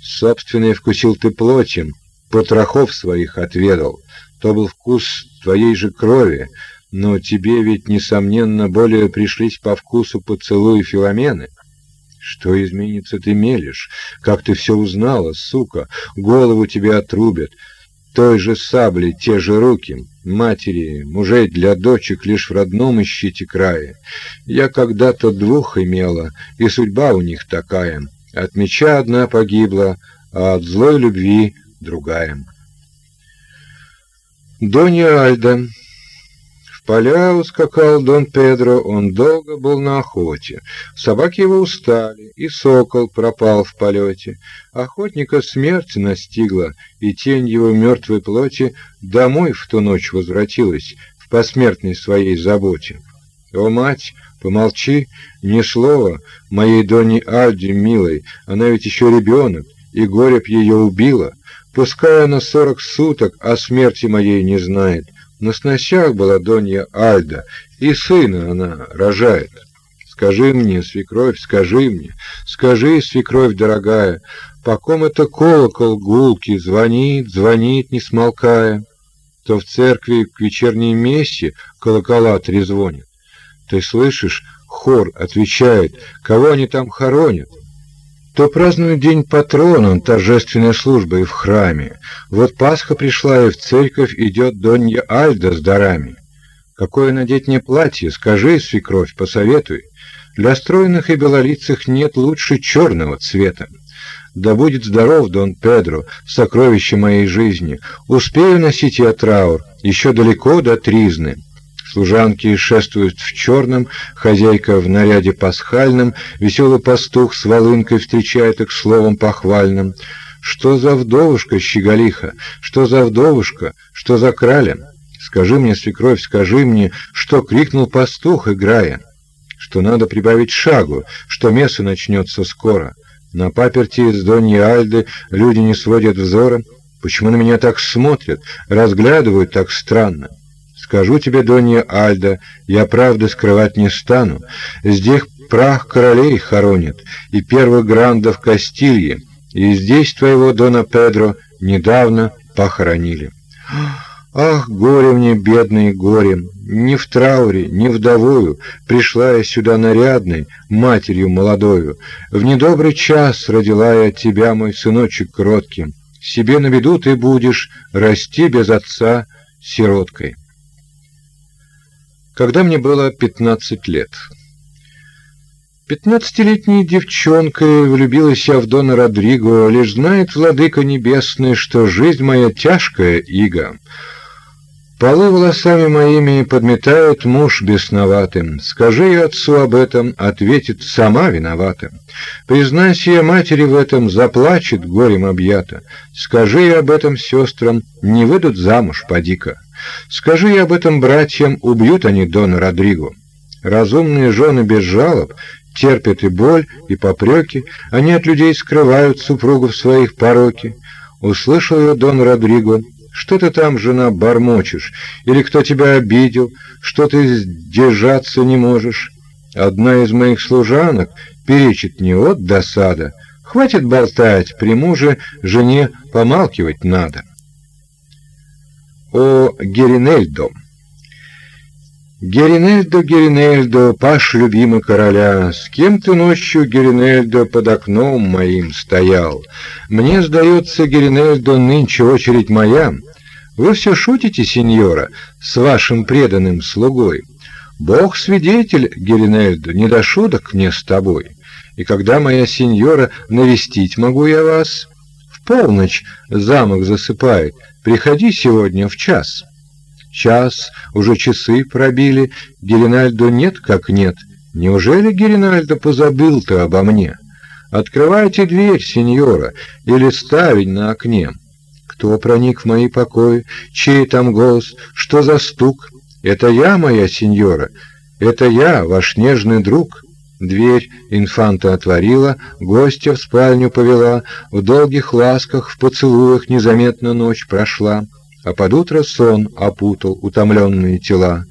Собственный вкусил ты плотем, потрохов своих отведал. то был вкус твоей же крови, но тебе ведь, несомненно, более пришлись по вкусу поцелуи Филомены. Что изменится, ты мелешь? Как ты все узнала, сука? Голову тебе отрубят. Той же сабли, те же руки. Матери, мужей для дочек лишь в родном ищите крае. Я когда-то двух имела, и судьба у них такая. От меча одна погибла, а от злой любви другая. Донья Альда поля ускакал Дон Педро, он долго был на охоте. Собаки его устали, и сокол пропал в полете. Охотника смерть настигла, и тень его мертвой плоти домой в ту ночь возвратилась в посмертной своей заботе. О, мать, помолчи, ни слова моей Доне Альде милой, она ведь еще ребенок, и горе б ее убило. Пускай она сорок суток о смерти моей не знает, на сносях была Донья Альда, и сына она рожает. Скажи мне, свекровь, скажи мне, скажи, свекровь дорогая, по ком это колокол гулки звонит, звонит, не смолкая? То в церкви к вечерней мессе колокола трезвонят. Ты слышишь, хор отвечает, кого они там хоронят? То празднуют День патрона, торжественной службой в храме. Вот Пасха пришла, и в церковь идет Донья Альда с дарами. Какое надеть мне платье, скажи, свекровь, посоветуй. Для стройных и белолицых нет лучше черного цвета. Да будет здоров Дон Педро, сокровище моей жизни. Успею носить я траур, еще далеко до тризны. Служанки шествуют в черном, хозяйка в наряде пасхальном, веселый пастух с волынкой встречает их словом похвальным. Что за вдовушка, щеголиха? Что за вдовушка? Что за краля? Скажи мне, свекровь, скажи мне, что крикнул пастух, играя? Что надо прибавить шагу, что место начнется скоро. На паперти из Доньи Альды люди не сводят взора. Почему на меня так смотрят, разглядывают так странно? Скажу тебе, Донья Альда, я правды скрывать не стану. Здесь прах королей хоронят, и первых грандов Кастильи, и здесь твоего Дона Педро недавно похоронили. Ах, горе мне, бедный, горе! Ни в трауре, ни вдовою Пришла я сюда нарядной, матерью молодою. В недобрый час родила я тебя, мой сыночек кротким. Себе на беду ты будешь расти без отца сироткой когда мне было 15 лет. Пятнадцатилетней девчонкой влюбилась я в Дона Родриго, лишь знает владыка небесный, что жизнь моя тяжкая ига. Полы волосами моими подметает муж бесноватым. Скажи я отцу об этом, ответит, сама виновата. Признайся я матери в этом, заплачет горем объята. Скажи я об этом сестрам, не выйдут замуж, поди-ка. Скажи я об этом братьям, убьют они Дона Родриго. Разумные жены без жалоб терпят и боль, и попреки, они от людей скрывают супругов своих пороки. Услышал я Дон Родриго, что ты там, жена, бормочешь, или кто тебя обидел, что ты сдержаться не можешь. Одна из моих служанок перечит не от досада. Хватит болтать, при муже жене помалкивать надо о Геринельдо. Геринельдо, Геринельдо, паш любимый короля, с кем ты ночью, Геринельдо, под окном моим стоял? Мне сдается, Геринельдо, нынче очередь моя. Вы все шутите, сеньора, с вашим преданным слугой. Бог свидетель, Геринельдо, не до шуток мне с тобой. И когда моя сеньора навестить могу я вас? Полночь замок засыпает, Приходи сегодня в час. Час, уже часы пробили, Геринальдо нет как нет. Неужели Геринальдо позабыл-то обо мне? Открывайте дверь, сеньора, или ставень на окне. Кто проник в мои покои? Чей там голос? Что за стук? Это я, моя сеньора. Это я, ваш нежный друг. Дверь инфанта отворила, гостя в спальню повела, в долгих ласках, в поцелуях незаметно ночь прошла, а под утро сон опутал утомленные тела.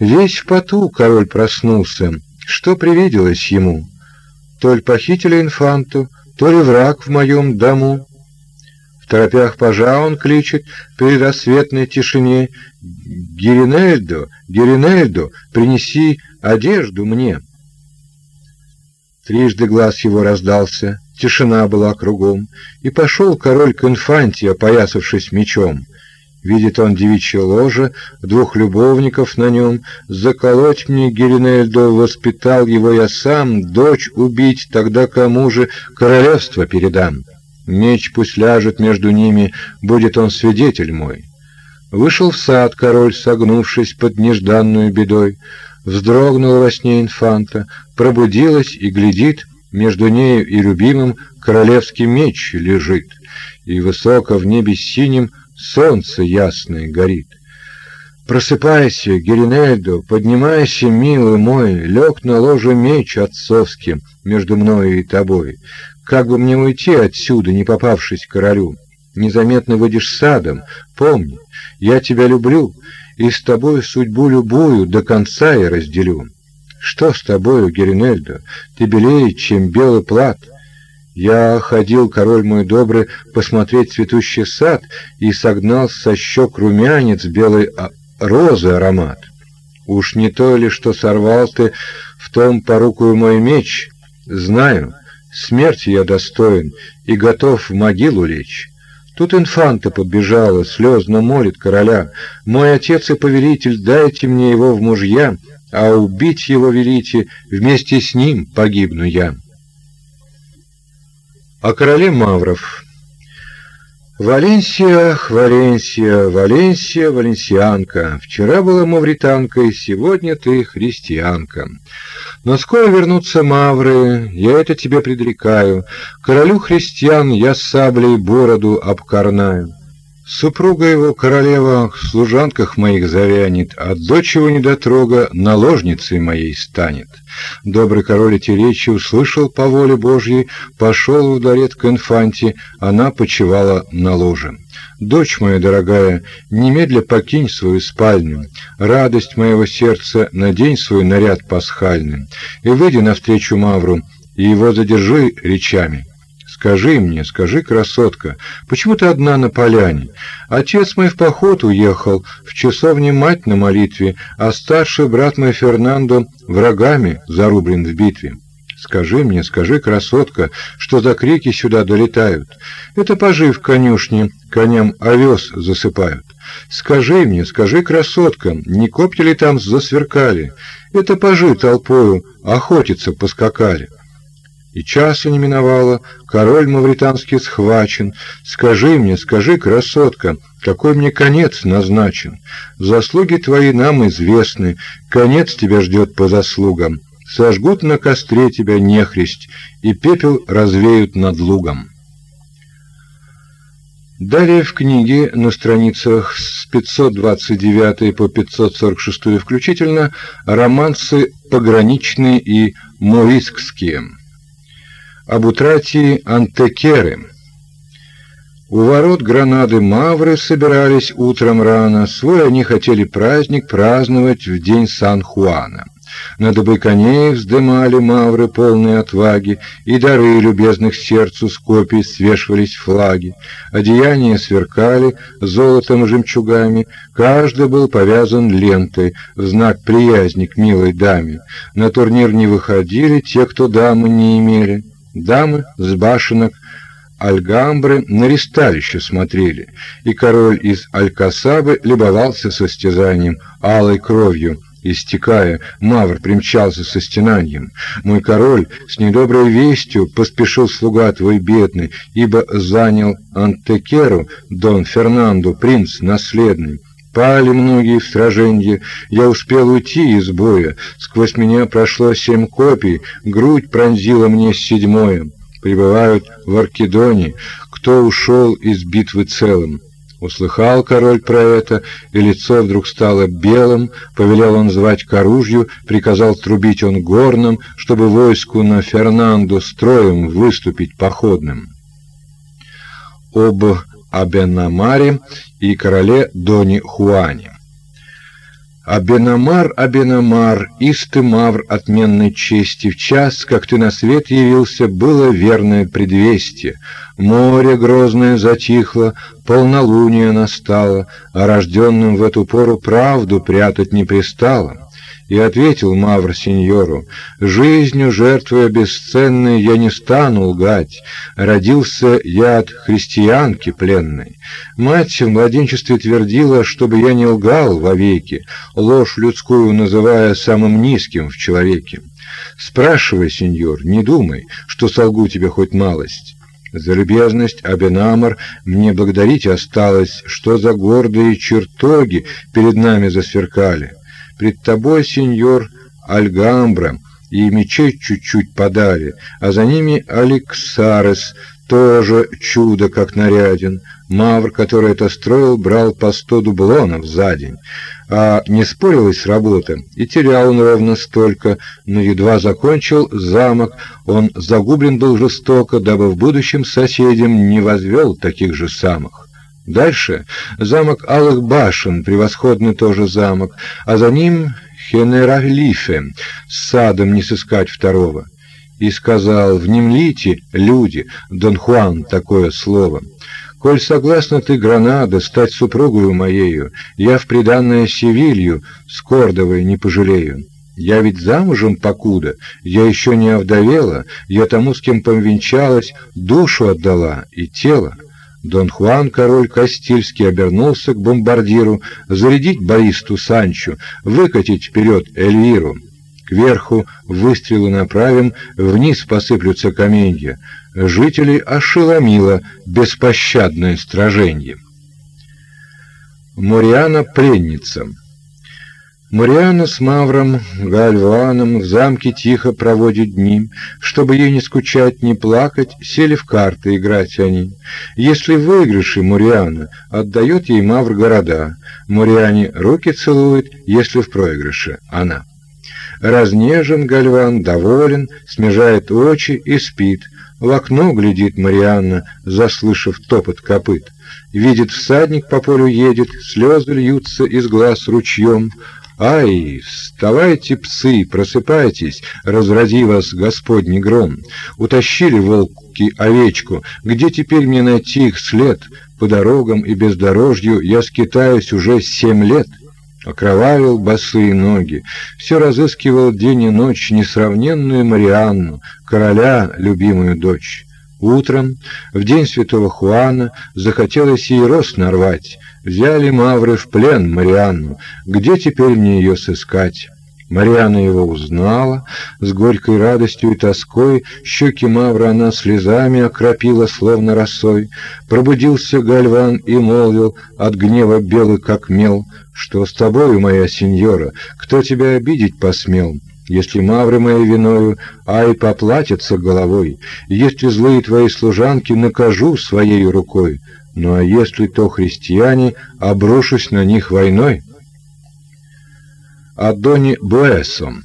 Весь в поту король проснулся, что привиделось ему? То ли похитили инфанту, то ли враг в моем дому. В торопях пажа он кличет при рассветной тишине «Геринельдо, Геринельдо, принеси одежду мне!» Трижды глаз его раздался, тишина была кругом, и пошел король к инфанте, опоясавшись мечом. Видит он девичье ложе, двух любовников на нем. Заколоть мне Геринельдо воспитал его я сам, дочь убить, тогда кому же королевство передам? Меч пусть ляжет между ними, будет он свидетель мой. Вышел в сад король, согнувшись под нежданную бедой. Вздрогнула во сне инфанта, пробудилась и глядит, между нею и любимым королевский меч лежит, и высоко в небе синим солнце ясное горит. Просыпайся, Геринельдо, поднимайся, милый мой, лег на ложе меч отцовский между мною и тобой. Как бы мне уйти отсюда, не попавшись к королю? Незаметно выйдешь садом, помни, я тебя люблю, и с тобой судьбу любую до конца я разделю. Что с тобою, Геринельдо? Ты белее, чем белый плат. Я ходил, король мой добрый, посмотреть цветущий сад и согнал со щек румянец белой а, розы аромат. Уж не то ли, что сорвал ты в том порукую мой меч? Знаю, смерти я достоин и готов в могилу лечь. Тут инфанта подбежала, слезно молит короля. «Мой отец и повелитель, дайте мне его в мужья, а убить его велите, вместе с ним погибну я». О короле Мавров Валенсия, Валенсия, Валенсия, валенсианка. Вчера была мавританкой, сегодня ты христианка. Но скоро вернутся мавры, я это тебе предрекаю. Королю христиан я саблей бороду обкорнаю. Супруга его, королева, в служанках моих завянет, а дочь его недотрога наложницей моей станет. Добрый король эти речи услышал по воле Божьей, пошел в дворец к инфанте, она почивала на ложе. Дочь моя дорогая, немедля покинь свою спальню, радость моего сердца, надень свой наряд пасхальный, и выйди навстречу Мавру, и его задержи речами. Скажи мне, скажи, красотка, почему ты одна на поляне? Отец мой в поход уехал, в часовне мать на молитве, а старший брат мой Фернандо врагами зарублен в битве. Скажи мне, скажи, красотка, что за крики сюда долетают? Это пажи в конюшне, коням овес засыпают. Скажи мне, скажи, красотка, не копья ли там засверкали? Это пажи толпою охотиться поскакали. И часа не миновало, король мавританский схвачен. Скажи мне, скажи, красотка, какой мне конец назначен? Заслуги твои нам известны, конец тебя ждет по заслугам. Сожгут на костре тебя нехристь, и пепел развеют над лугом. Далее в книге на страницах с 529 по 546 включительно романсы пограничные и морискские об утрате Антекеры. У ворот Гранады Мавры собирались утром рано, свой они хотели праздник праздновать в день Сан-Хуана. На дыбы коней вздымали мавры полные отваги, И дары любезных сердцу с свешивались флаги. Одеяния сверкали золотом и жемчугами, Каждый был повязан лентой в знак приязни к милой даме. На турнир не выходили те, кто дамы не имели. Дамы с башенок Альгамбры на ристалище смотрели, и король из Алькасабы любовался состязанием алой кровью, истекая, Мавр примчался со стенанием. Мой король с недоброй вестью поспешил слуга твой бедный, ибо занял Антекеру Дон Фернандо, принц наследный. Пали многие в сраженье, я успел уйти из боя, сквозь меня прошло семь копий, грудь пронзила мне седьмое. Прибывают в Аркидоне, кто ушел из битвы целым. Услыхал король про это, и лицо вдруг стало белым, повелел он звать к оружию, приказал трубить он горным, чтобы войску на Фернандо строем выступить походным. Об Абенамаре и короле Дони Хуане. Абенамар, Абенамар, истый мавр отменной чести, В час, как ты на свет явился, было верное предвестие. Море грозное затихло, полнолуние настало, А рожденным в эту пору правду прятать не пристало. И ответил Мавр сеньору, «Жизнью жертвуя бесценной я не стану лгать. Родился я от христианки пленной. Мать в младенчестве твердила, чтобы я не лгал вовеки, ложь людскую называя самым низким в человеке. Спрашивай, сеньор, не думай, что солгу тебе хоть малость». За любезность Абенамар мне благодарить осталось, что за гордые чертоги перед нами засверкали. Пред тобой, сеньор Альгамбра, и мечей чуть-чуть подали, а за ними Алексарес, тоже чудо как наряден. Мавр, который это строил, брал по сто дублонов за день, а не спорилась работа, и терял он ровно столько, но едва закончил замок, он загублен был жестоко, дабы в будущем соседям не возвел таких же самых. Дальше замок Алых Башен, превосходный тоже замок, а за ним Хенералифе, с садом не сыскать второго. И сказал, внемлите, люди, Дон Хуан, такое слово. Коль согласна ты, Гранада, стать супругою моею, я в приданное Севилью с Кордовой не пожалею. Я ведь замужем покуда, я еще не овдовела, я тому, с кем повенчалась, душу отдала и тело. Дон Хуан, король Кастильский, обернулся к бомбардиру, зарядить баллисту Санчо, выкатить вперед Эльвиру. Кверху выстрелы направим, вниз посыплются каменья. Жителей ошеломило беспощадное сраженье. Мориана пленница. Мариана с Мавром, Гальваном в замке тихо проводят дни, чтобы ей не скучать, не плакать, сели в карты играть они. Если в выигрыше Мариана отдает ей Мавр города, Мариане руки целует, если в проигрыше она. Разнежен Гальван, доволен, смежает очи и спит. В окно глядит Марианна, заслышав топот копыт. Видит всадник по полю едет, слезы льются из глаз ручьем, Ай, вставайте, псы, просыпайтесь, разрази вас Господний гром. Утащили волки овечку, где теперь мне найти их след? По дорогам и бездорожью я скитаюсь уже семь лет. Окровавил босые ноги, все разыскивал день и ночь несравненную Марианну, короля, любимую дочь. Утром, в день святого Хуана, захотелось ей рост нарвать, Взяли мавры в плен Марианну. Где теперь мне ее сыскать? Марианна его узнала, с горькой радостью и тоской щеки Мавра она слезами окропила, словно росой. Пробудился Гальван и молвил, от гнева белый как мел, «Что с тобою, моя сеньора? Кто тебя обидеть посмел?» Если мавры моей виною, ай, поплатятся головой, Если злые твои служанки, накажу своей рукой. Ну а если то христиане, обрушусь на них войной? Адони Буэсом.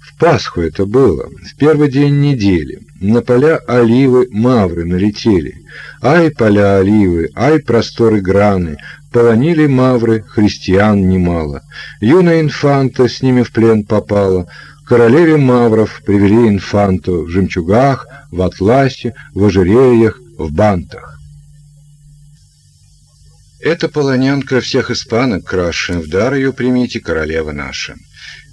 В Пасху это было, в первый день недели. На поля оливы мавры налетели. Ай, поля оливы, ай, просторы граны, полонили мавры, христиан немало. Юная инфанта с ними в плен попала. Королеве мавров привели инфанту в жемчугах, в атласе, в ожерельях, в бантах. Это полонянка всех испанок краше, в дар ее примите, королева наша.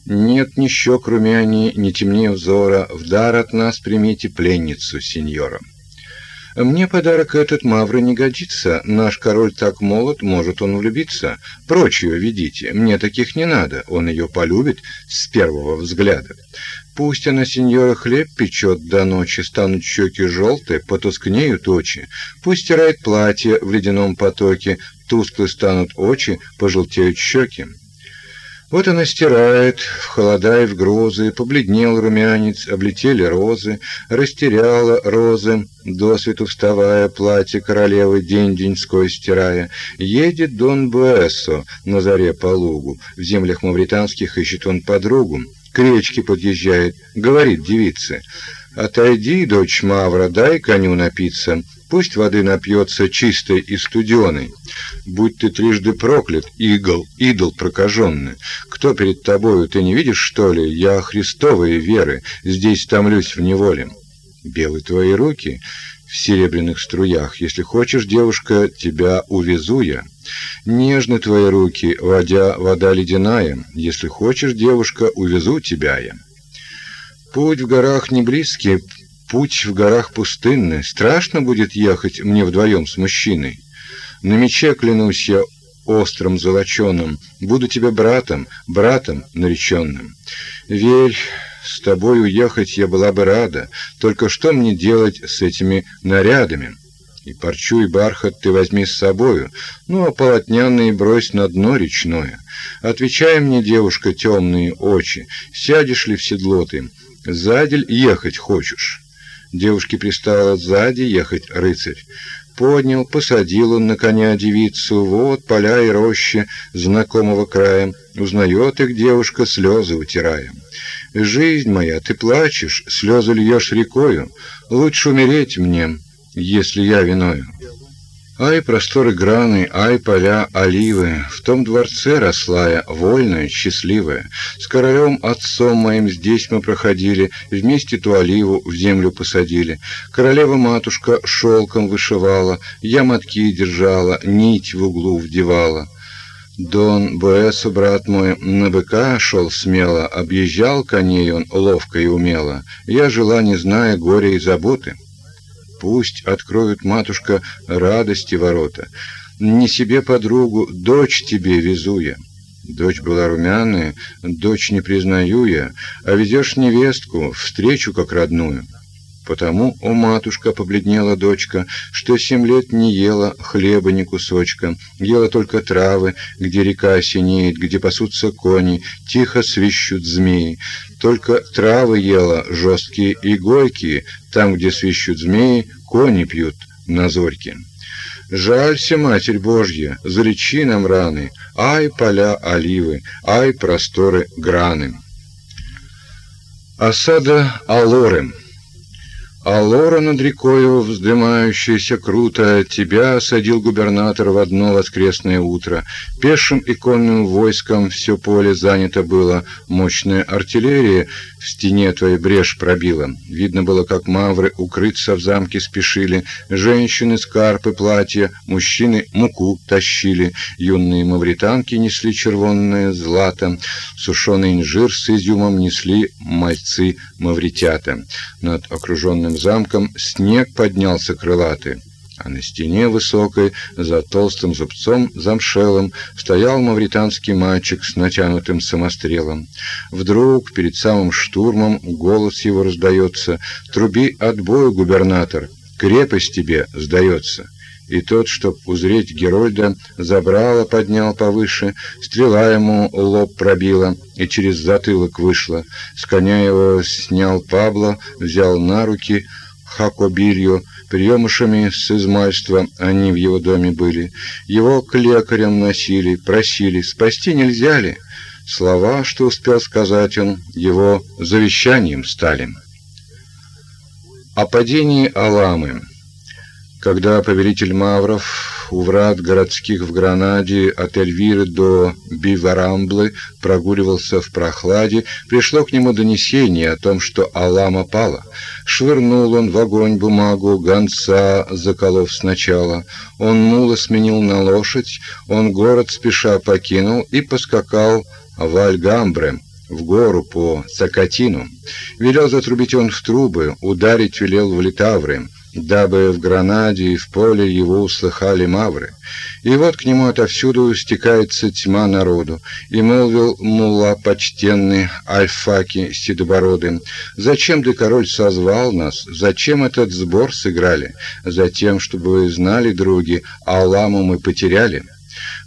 Нет ни щек румяни, ни темнее взора, в дар от нас примите пленницу, сеньора. Мне подарок этот Мавры не годится, наш король так молод, может он влюбиться. Прочь ее ведите, мне таких не надо, он ее полюбит с первого взгляда. Пусть она, сеньора, хлеб печет до ночи, станут щеки желтые, потускнеют очи. Пусть стирает платье в ледяном потоке, тусклы станут очи, пожелтеют щеки. Вот она стирает, в холода и в грозы, побледнел румянец, облетели розы, растеряла розы, досвету вставая, платье королевы день-деньской стирая. Едет Дон Буэссо на заре по лугу, в землях мавританских ищет он подругу. К речке подъезжает, говорит девице, «Отойди, дочь Мавра, дай коню напиться, Пусть воды напьется чистой и студеной. Будь ты трижды проклят, игол, идол прокаженный. Кто перед тобою, ты не видишь, что ли? Я Христовой веры, здесь томлюсь в неволе. Белые твои руки в серебряных струях. Если хочешь, девушка, тебя увезу я. Нежны твои руки, водя вода ледяная. Если хочешь, девушка, увезу тебя я. Путь в горах не близкий, путь в горах пустынный. Страшно будет ехать мне вдвоем с мужчиной. На мече клянусь я острым золоченым, буду тебе братом, братом нареченным. Верь, с тобой уехать я была бы рада, только что мне делать с этими нарядами? И парчу, и бархат ты возьми с собою, ну, а полотняные брось на дно речное. Отвечай мне, девушка, темные очи, сядешь ли в седло ты, Сзади ехать хочешь? Девушке пристало сзади ехать рыцарь. Поднял, посадил он на коня девицу, вот поля и рощи знакомого края. Узнает их девушка, слезы утирая. «Жизнь моя, ты плачешь, слезы льешь рекою, лучше умереть мне, если я виною». Ай, просторы граны, ай, поля, оливы, В том дворце росла я, вольная, счастливая. С королем отцом моим здесь мы проходили, Вместе ту оливу в землю посадили. Королева-матушка шелком вышивала, Я мотки держала, нить в углу вдевала. Дон Боэсу, брат мой, на быка шел смело, Объезжал коней он ловко и умело. Я жила, не зная горя и заботы. Пусть откроют, матушка, радости ворота. Не себе подругу, дочь тебе везу я. Дочь была румяная, дочь не признаю я, а ведешь невестку, встречу как родную. Потому, о матушка, побледнела дочка, что семь лет не ела хлеба ни кусочка, ела только травы, где река синеет, где пасутся кони, тихо свищут змеи. Только травы ела жесткие и горькие, там, где свищут змеи, кони пьют на зорьке. Жалься, Матерь Божья, залечи нам раны, ай, поля оливы, ай, просторы граны. Осада Алоры а лора над рекою, вздымающаяся круто, тебя осадил губернатор в одно воскресное утро. Пешим и конным войском все поле занято было, мощная артиллерия в стене твоей брешь пробила. Видно было, как мавры укрыться в замке спешили, женщины скарпы платья, мужчины муку тащили, юные мавританки несли червонное злато, сушеный инжир с изюмом несли мальцы мавритята. Над окруженным замком снег поднялся крылатый, а на стене высокой, за толстым зубцом замшелым, стоял мавританский мальчик с натянутым самострелом. Вдруг перед самым штурмом голос его раздается «Труби отбою, губернатор, крепость тебе сдается». И тот, чтоб узреть Герольда, забрала, поднял повыше, стрела ему лоб пробила и через затылок вышла. С коня его снял Пабло, взял на руки Хакобилью, приемышами с измальства они в его доме были. Его к лекарям носили, просили, спасти нельзя ли? Слова, что успел сказать он, его завещанием стали. О падении Аламы когда повелитель Мавров у врат городских в Гранаде от Эльвиры до Биварамблы прогуливался в прохладе, пришло к нему донесение о том, что Алама пала. Швырнул он в огонь бумагу, гонца заколов сначала. Он мула сменил на лошадь, он город спеша покинул и поскакал в Альгамбре, в гору по Цакатину. Велел затрубить он в трубы, ударить велел в Литавры дабы в Гранаде и в поле его услыхали мавры. И вот к нему отовсюду стекается тьма народу, и молвил мулла почтенный Альфаки седобородым, «Зачем ты, король, созвал нас? Зачем этот сбор сыграли? Затем, чтобы вы знали, други, Алламу мы потеряли».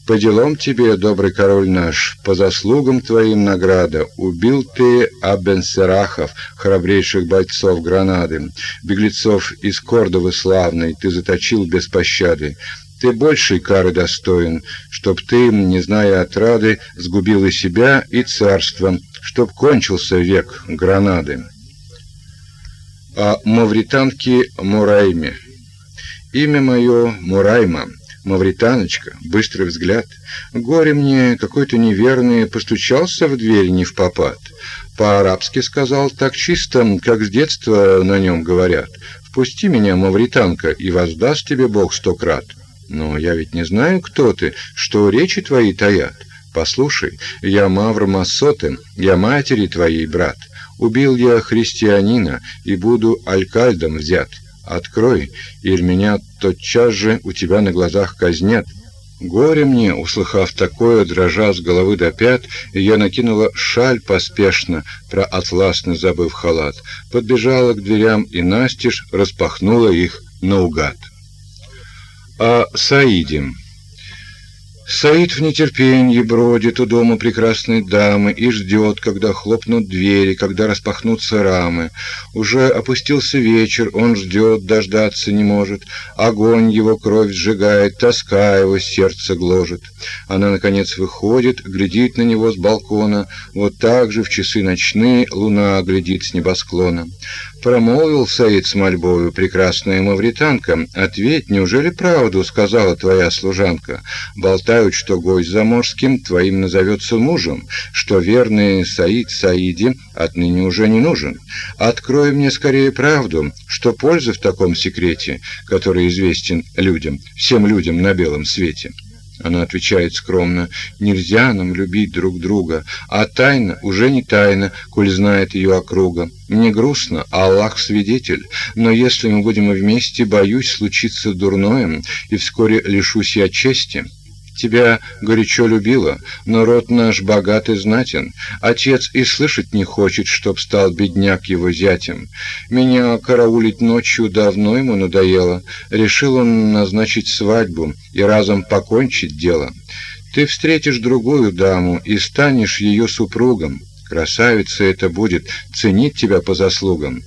По делам тебе, добрый король наш, по заслугам твоим награда. Убил ты Абенсерахов, храбрейших бойцов Гранады, беглецов из Кордовы славной, ты заточил без пощады. Ты большей кары достоин, чтоб ты, не зная отрады, сгубил и себя, и царство, чтоб кончился век Гранады. А мавританки Мурайме Имя мое Мурайма, мавританочка, быстрый взгляд. Горе мне какой-то неверный постучался в дверь не в попад. По-арабски сказал так чисто, как с детства на нем говорят. «Впусти меня, мавританка, и воздаст тебе Бог сто крат». Но я ведь не знаю, кто ты, что речи твои таят. Послушай, я Мавр Массоты, я матери твоей брат. Убил я христианина и буду алькальдом взят. Открой, или меня тотчас же у тебя на глазах казнят. Горе мне, услыхав такое, дрожа с головы до пят, я накинула шаль поспешно, про атласно забыв халат, подбежала к дверям и настежь распахнула их наугад. А Саиде Саид в нетерпении бродит у дома прекрасной дамы и ждет, когда хлопнут двери, когда распахнутся рамы. Уже опустился вечер, он ждет, дождаться не может. Огонь его кровь сжигает, тоска его сердце гложет. Она, наконец, выходит, глядит на него с балкона. Вот так же в часы ночные луна глядит с небосклона. Промолвил Саид с мольбою, прекрасная мавританка, «Ответь, неужели правду сказала твоя служанка? Болтают, что гость заморским твоим назовется мужем, что верный Саид Саиди отныне уже не нужен. Открой мне скорее правду, что польза в таком секрете, который известен людям, всем людям на белом свете». Она отвечает скромно, «Нельзя нам любить друг друга, а тайна уже не тайна, коль знает ее округа. Мне грустно, а Аллах свидетель, но если мы будем вместе, боюсь случиться дурное, и вскоре лишусь я чести». Тебя горячо любила, но род наш богат и знатен. Отец и слышать не хочет, чтоб стал бедняк его зятем. Меня караулить ночью давно ему надоело. Решил он назначить свадьбу и разом покончить дело. Ты встретишь другую даму и станешь ее супругом. Красавица это будет, ценить тебя по заслугам.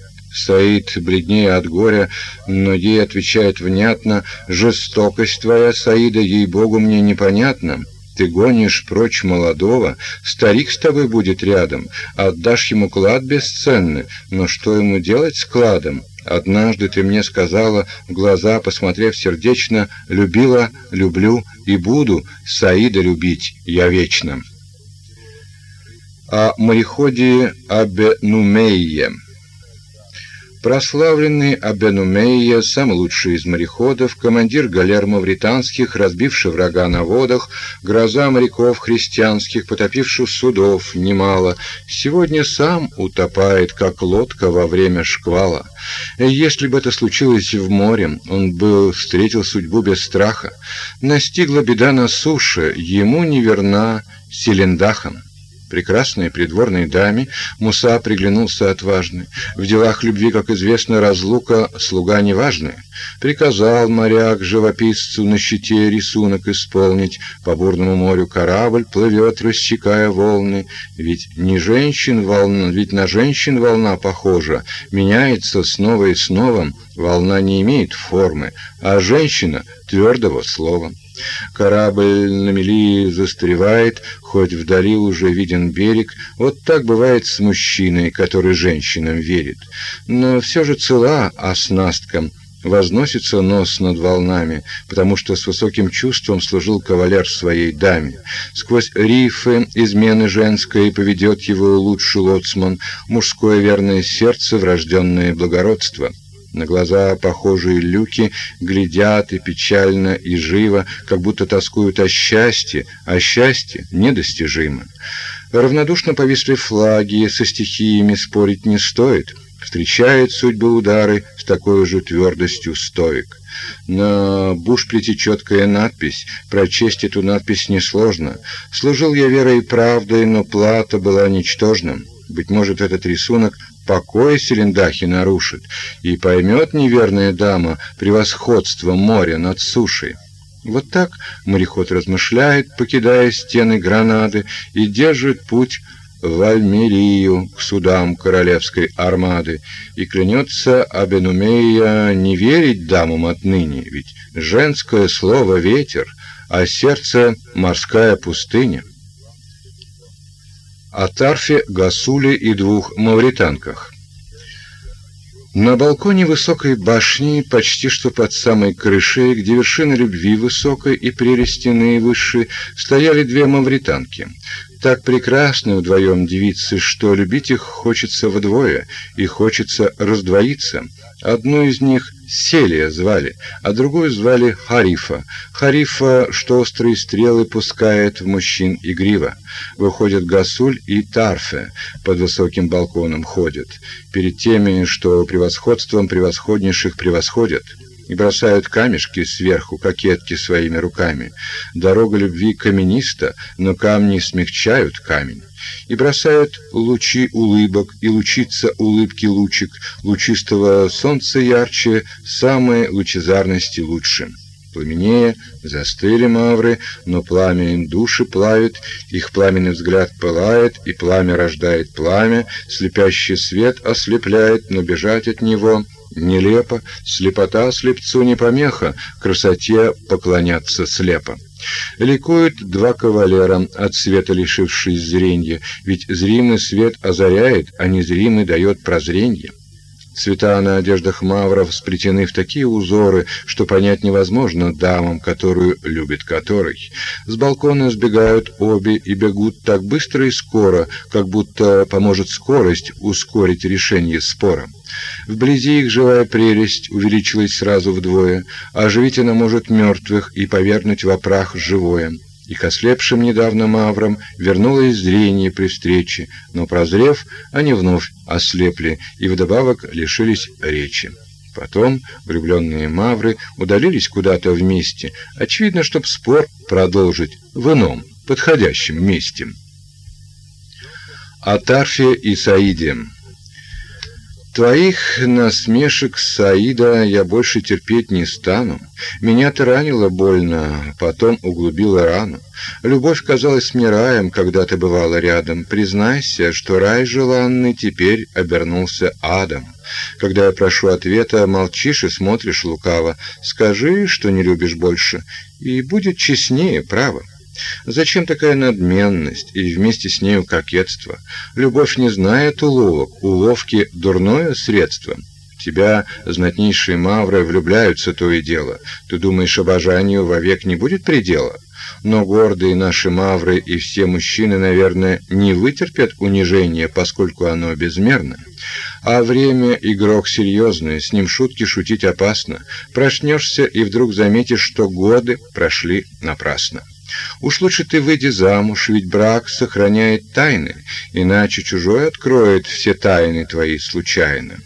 Саид бледнее от горя, но ей отвечает внятно, «Жестокость твоя, Саида, ей-богу, мне непонятна. Ты гонишь прочь молодого, старик с тобой будет рядом, отдашь ему клад бесценный, но что ему делать с кладом? Однажды ты мне сказала, в глаза посмотрев сердечно, любила, люблю и буду Саида любить я вечно». О мореходе Абенумейе Прославленный Абенумейя, самый лучший из мореходов, командир галер мавританских, разбивший врага на водах, гроза моряков христианских, потопивших судов немало, сегодня сам утопает, как лодка во время шквала. Если бы это случилось в море, он бы встретил судьбу без страха. Настигла беда на суше, ему не верна Селендахом прекрасной придворной даме Муса приглянулся отважный. В делах любви, как известно, разлука слуга неважный. Приказал моряк живописцу на щите рисунок исполнить. По бурному морю корабль плывет, рассекая волны. Ведь не женщин волна, ведь на женщин волна похожа. Меняется снова и снова. Волна не имеет формы, а женщина твердого слова. Корабль на мели застревает, хоть вдали уже виден берег. Вот так бывает с мужчиной, который женщинам верит. Но все же цела оснасткам. Возносится нос над волнами, потому что с высоким чувством служил кавалер своей даме. Сквозь рифы измены женской поведет его лучший лоцман, мужское верное сердце, врожденное благородство. На глаза похожие люки глядят и печально, и живо, как будто тоскуют о счастье, а счастье недостижимо. Равнодушно повисли флаги, со стихиями спорить не стоит. Встречает судьбы удары с такой же твердостью стоек. На бушплете четкая надпись. Прочесть эту надпись несложно. Служил я верой и правдой, но плата была ничтожна. Быть может, этот рисунок покой Селендахи нарушит, и поймет неверная дама превосходство моря над сушей. Вот так мореход размышляет, покидая стены Гранады, и держит путь в Альмерию к судам королевской армады, и клянется Абенумея не верить дамам отныне, ведь женское слово — ветер, а сердце — морская пустыня о Тарфе, Гасуле и двух мавританках. На балконе высокой башни, почти что под самой крышей, где вершина любви высокой и прелести наивысшей, стояли две мавританки. Так прекрасны вдвоем девицы, что любить их хочется вдвое и хочется раздвоиться. Одну из них Селия звали, а другую звали Харифа. Харифа, что острые стрелы пускает в мужчин игриво. Выходят Гасуль и Тарфе, под высоким балконом ходят, перед теми, что превосходством превосходнейших превосходят и бросают камешки сверху кокетки своими руками. Дорога любви камениста, но камни смягчают камень. И бросают лучи улыбок, и лучится улыбки лучик, лучистого солнца ярче, самой лучезарности лучше. Пламенея застыли мавры, но пламя им души плавит, их пламенный взгляд пылает, и пламя рождает пламя, слепящий свет ослепляет, но бежать от него — Нелепо, слепота слепцу не помеха, красоте поклоняться слепо. Ликуют два кавалера, от света лишившись зрения, ведь зримый свет озаряет, а незримый дает прозрение. Цвета на одеждах мавров сплетены в такие узоры, что понять невозможно дамам, которую любит который. С балкона сбегают обе и бегут так быстро и скоро, как будто поможет скорость ускорить решение спора. Вблизи их живая прелесть увеличилась сразу вдвое, а оживить она может мертвых и повернуть в опрах живое и к ослепшим недавно маврам вернулось зрение при встрече, но прозрев, они вновь ослепли и вдобавок лишились речи. Потом влюбленные мавры удалились куда-то вместе, очевидно, чтобы спор продолжить в ином, подходящем месте. О Тарфе и Саиде Твоих насмешек, Саида, я больше терпеть не стану. Меня ты ранила больно, потом углубила рану. Любовь казалась мне раем, когда ты бывала рядом. Признайся, что рай желанный теперь обернулся адом. Когда я прошу ответа, молчишь и смотришь лукаво. Скажи, что не любишь больше, и будет честнее, право. Зачем такая надменность и вместе с нею кокетство? Любовь не знает уловок, уловки — дурное средство. Тебя знатнейшие мавры влюбляются то и дело. Ты думаешь, обожанию вовек не будет предела? Но гордые наши мавры и все мужчины, наверное, не вытерпят унижения, поскольку оно безмерно. А время — игрок серьезный, с ним шутки шутить опасно. Прошнешься и вдруг заметишь, что годы прошли напрасно. Уж лучше ты выйди замуж, ведь брак сохраняет тайны, иначе чужой откроет все тайны твои случайно.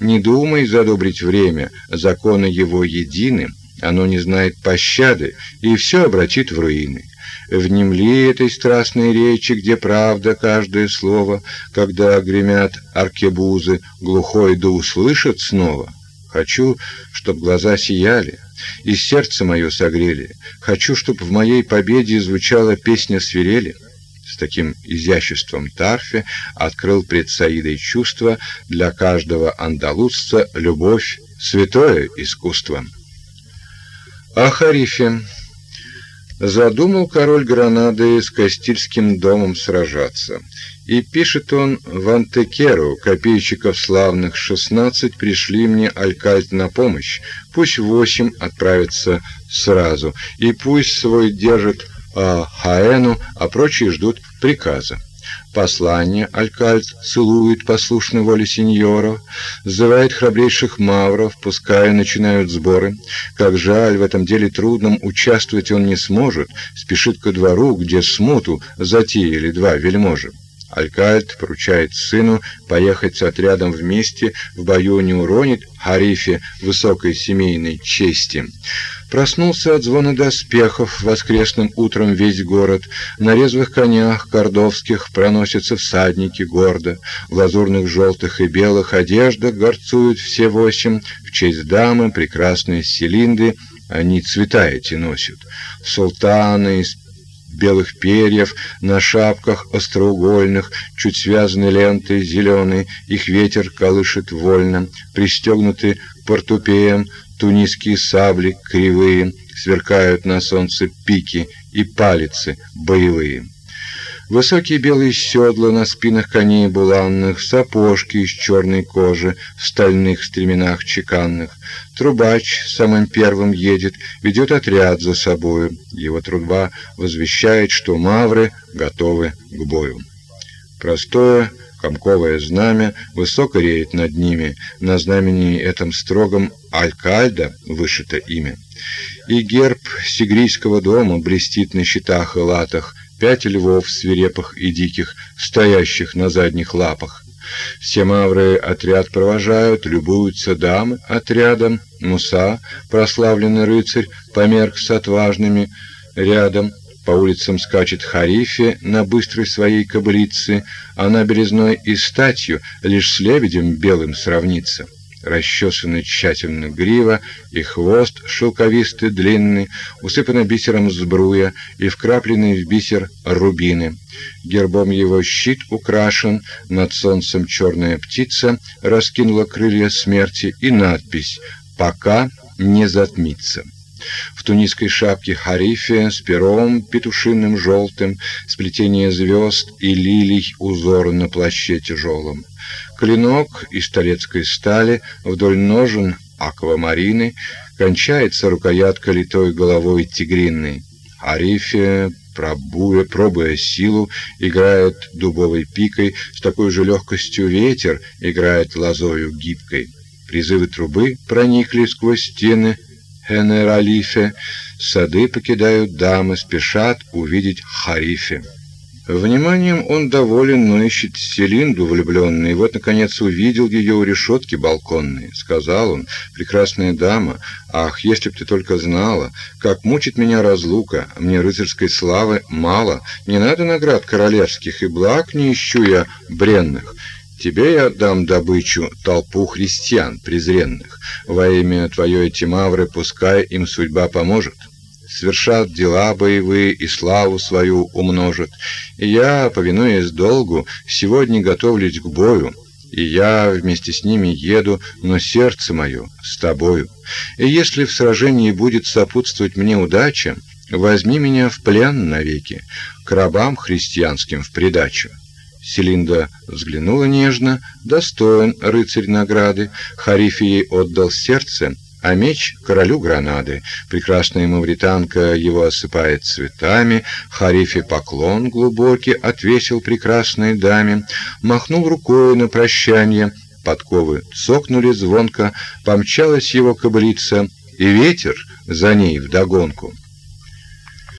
Не думай задобрить время, законы его едины, оно не знает пощады и все обратит в руины. Внемли этой страстной речи, где правда каждое слово, когда гремят аркебузы, глухой да услышит снова. Хочу, чтоб глаза сияли, и сердце мое согрели. Хочу, чтобы в моей победе звучала песня свирели. С таким изяществом Тарфе открыл пред Саидой чувство для каждого андалузца любовь, святое искусство. О Харифе Задумал король Гранады с Кастильским домом сражаться. И пишет он в Антекеру, копейщиков славных шестнадцать пришли мне алькальт на помощь, пусть восемь отправятся сразу, и пусть свой держат а, Хаэну, а прочие ждут приказа. Послание Алькальт целует послушной воле сеньора, зывает храбрейших мавров, пускай начинают сборы. Как жаль, в этом деле трудном участвовать он не сможет, спешит ко двору, где смуту затеяли два вельможи. Алькальт поручает сыну поехать с отрядом вместе, в бою не уронит Харифе высокой семейной чести. Проснулся от звона доспехов воскресным утром весь город. На резвых конях кордовских проносятся всадники гордо. В лазурных желтых и белых одеждах горцуют все восемь. В честь дамы прекрасные Селинды они цвета эти носят. Султаны из белых перьев, на шапках остроугольных, чуть связаны лентой зеленой, их ветер колышет вольно, пристегнуты портупеям, тунисские сабли кривые, сверкают на солнце пики и палицы боевые. Высокие белые седла на спинах коней буланных, сапожки из черной кожи в стальных стременах чеканных. Трубач самым первым едет, ведет отряд за собою. Его труба возвещает, что мавры готовы к бою. Простое комковое знамя высоко реет над ними, на знамени этом строгом Алькальда вышито имя. И герб сигрийского дома блестит на щитах и латах, пять львов свирепых и диких, стоящих на задних лапах. Все мавры отряд провожают, любуются дамы отрядом. Муса, прославленный рыцарь, померк с отважными рядом. По улицам скачет Харифе на быстрой своей кобылице, а набережной и статью лишь с лебедем белым сравнится расчесаны тщательно грива и хвост шелковистый длинный, усыпаны бисером сбруя и вкраплены в бисер рубины. Гербом его щит украшен, над солнцем черная птица раскинула крылья смерти и надпись «Пока не затмится». В тунисской шапке харифе с пером петушиным желтым, сплетение звезд и лилий узор на плаще тяжелом. Клинок из толецкой стали вдоль ножен аквамарины кончается рукоятка литой головой тигринной. Арифия, пробуя, пробуя силу, играет дубовой пикой, с такой же легкостью ветер играет лозою гибкой. Призывы трубы проникли сквозь стены Энералифе, сады покидают дамы, спешат увидеть Харифе. Вниманием он доволен, но ищет Селинду влюбленный. И вот, наконец, увидел ее у решетки балконной. Сказал он, прекрасная дама, ах, если б ты только знала, как мучит меня разлука, мне рыцарской славы мало, не надо наград королевских, и благ не ищу я бренных. Тебе я дам добычу, толпу христиан презренных. Во имя твое эти мавры, пускай им судьба поможет. Свершат дела боевые и славу свою умножат. И я, повинуясь долгу, сегодня готовлюсь к бою. И я вместе с ними еду, но сердце мое с тобою. И если в сражении будет сопутствовать мне удача, возьми меня в плен навеки, к рабам христианским в придачу. Селинда взглянула нежно, достоин рыцарь награды, Харифе ей отдал сердце, а меч королю Гранады. Прекрасная мавританка его осыпает цветами, Харифе поклон глубокий отвесил прекрасной даме, махнул рукой на прощание, подковы цокнули звонко, помчалась его кобылица, и ветер за ней вдогонку.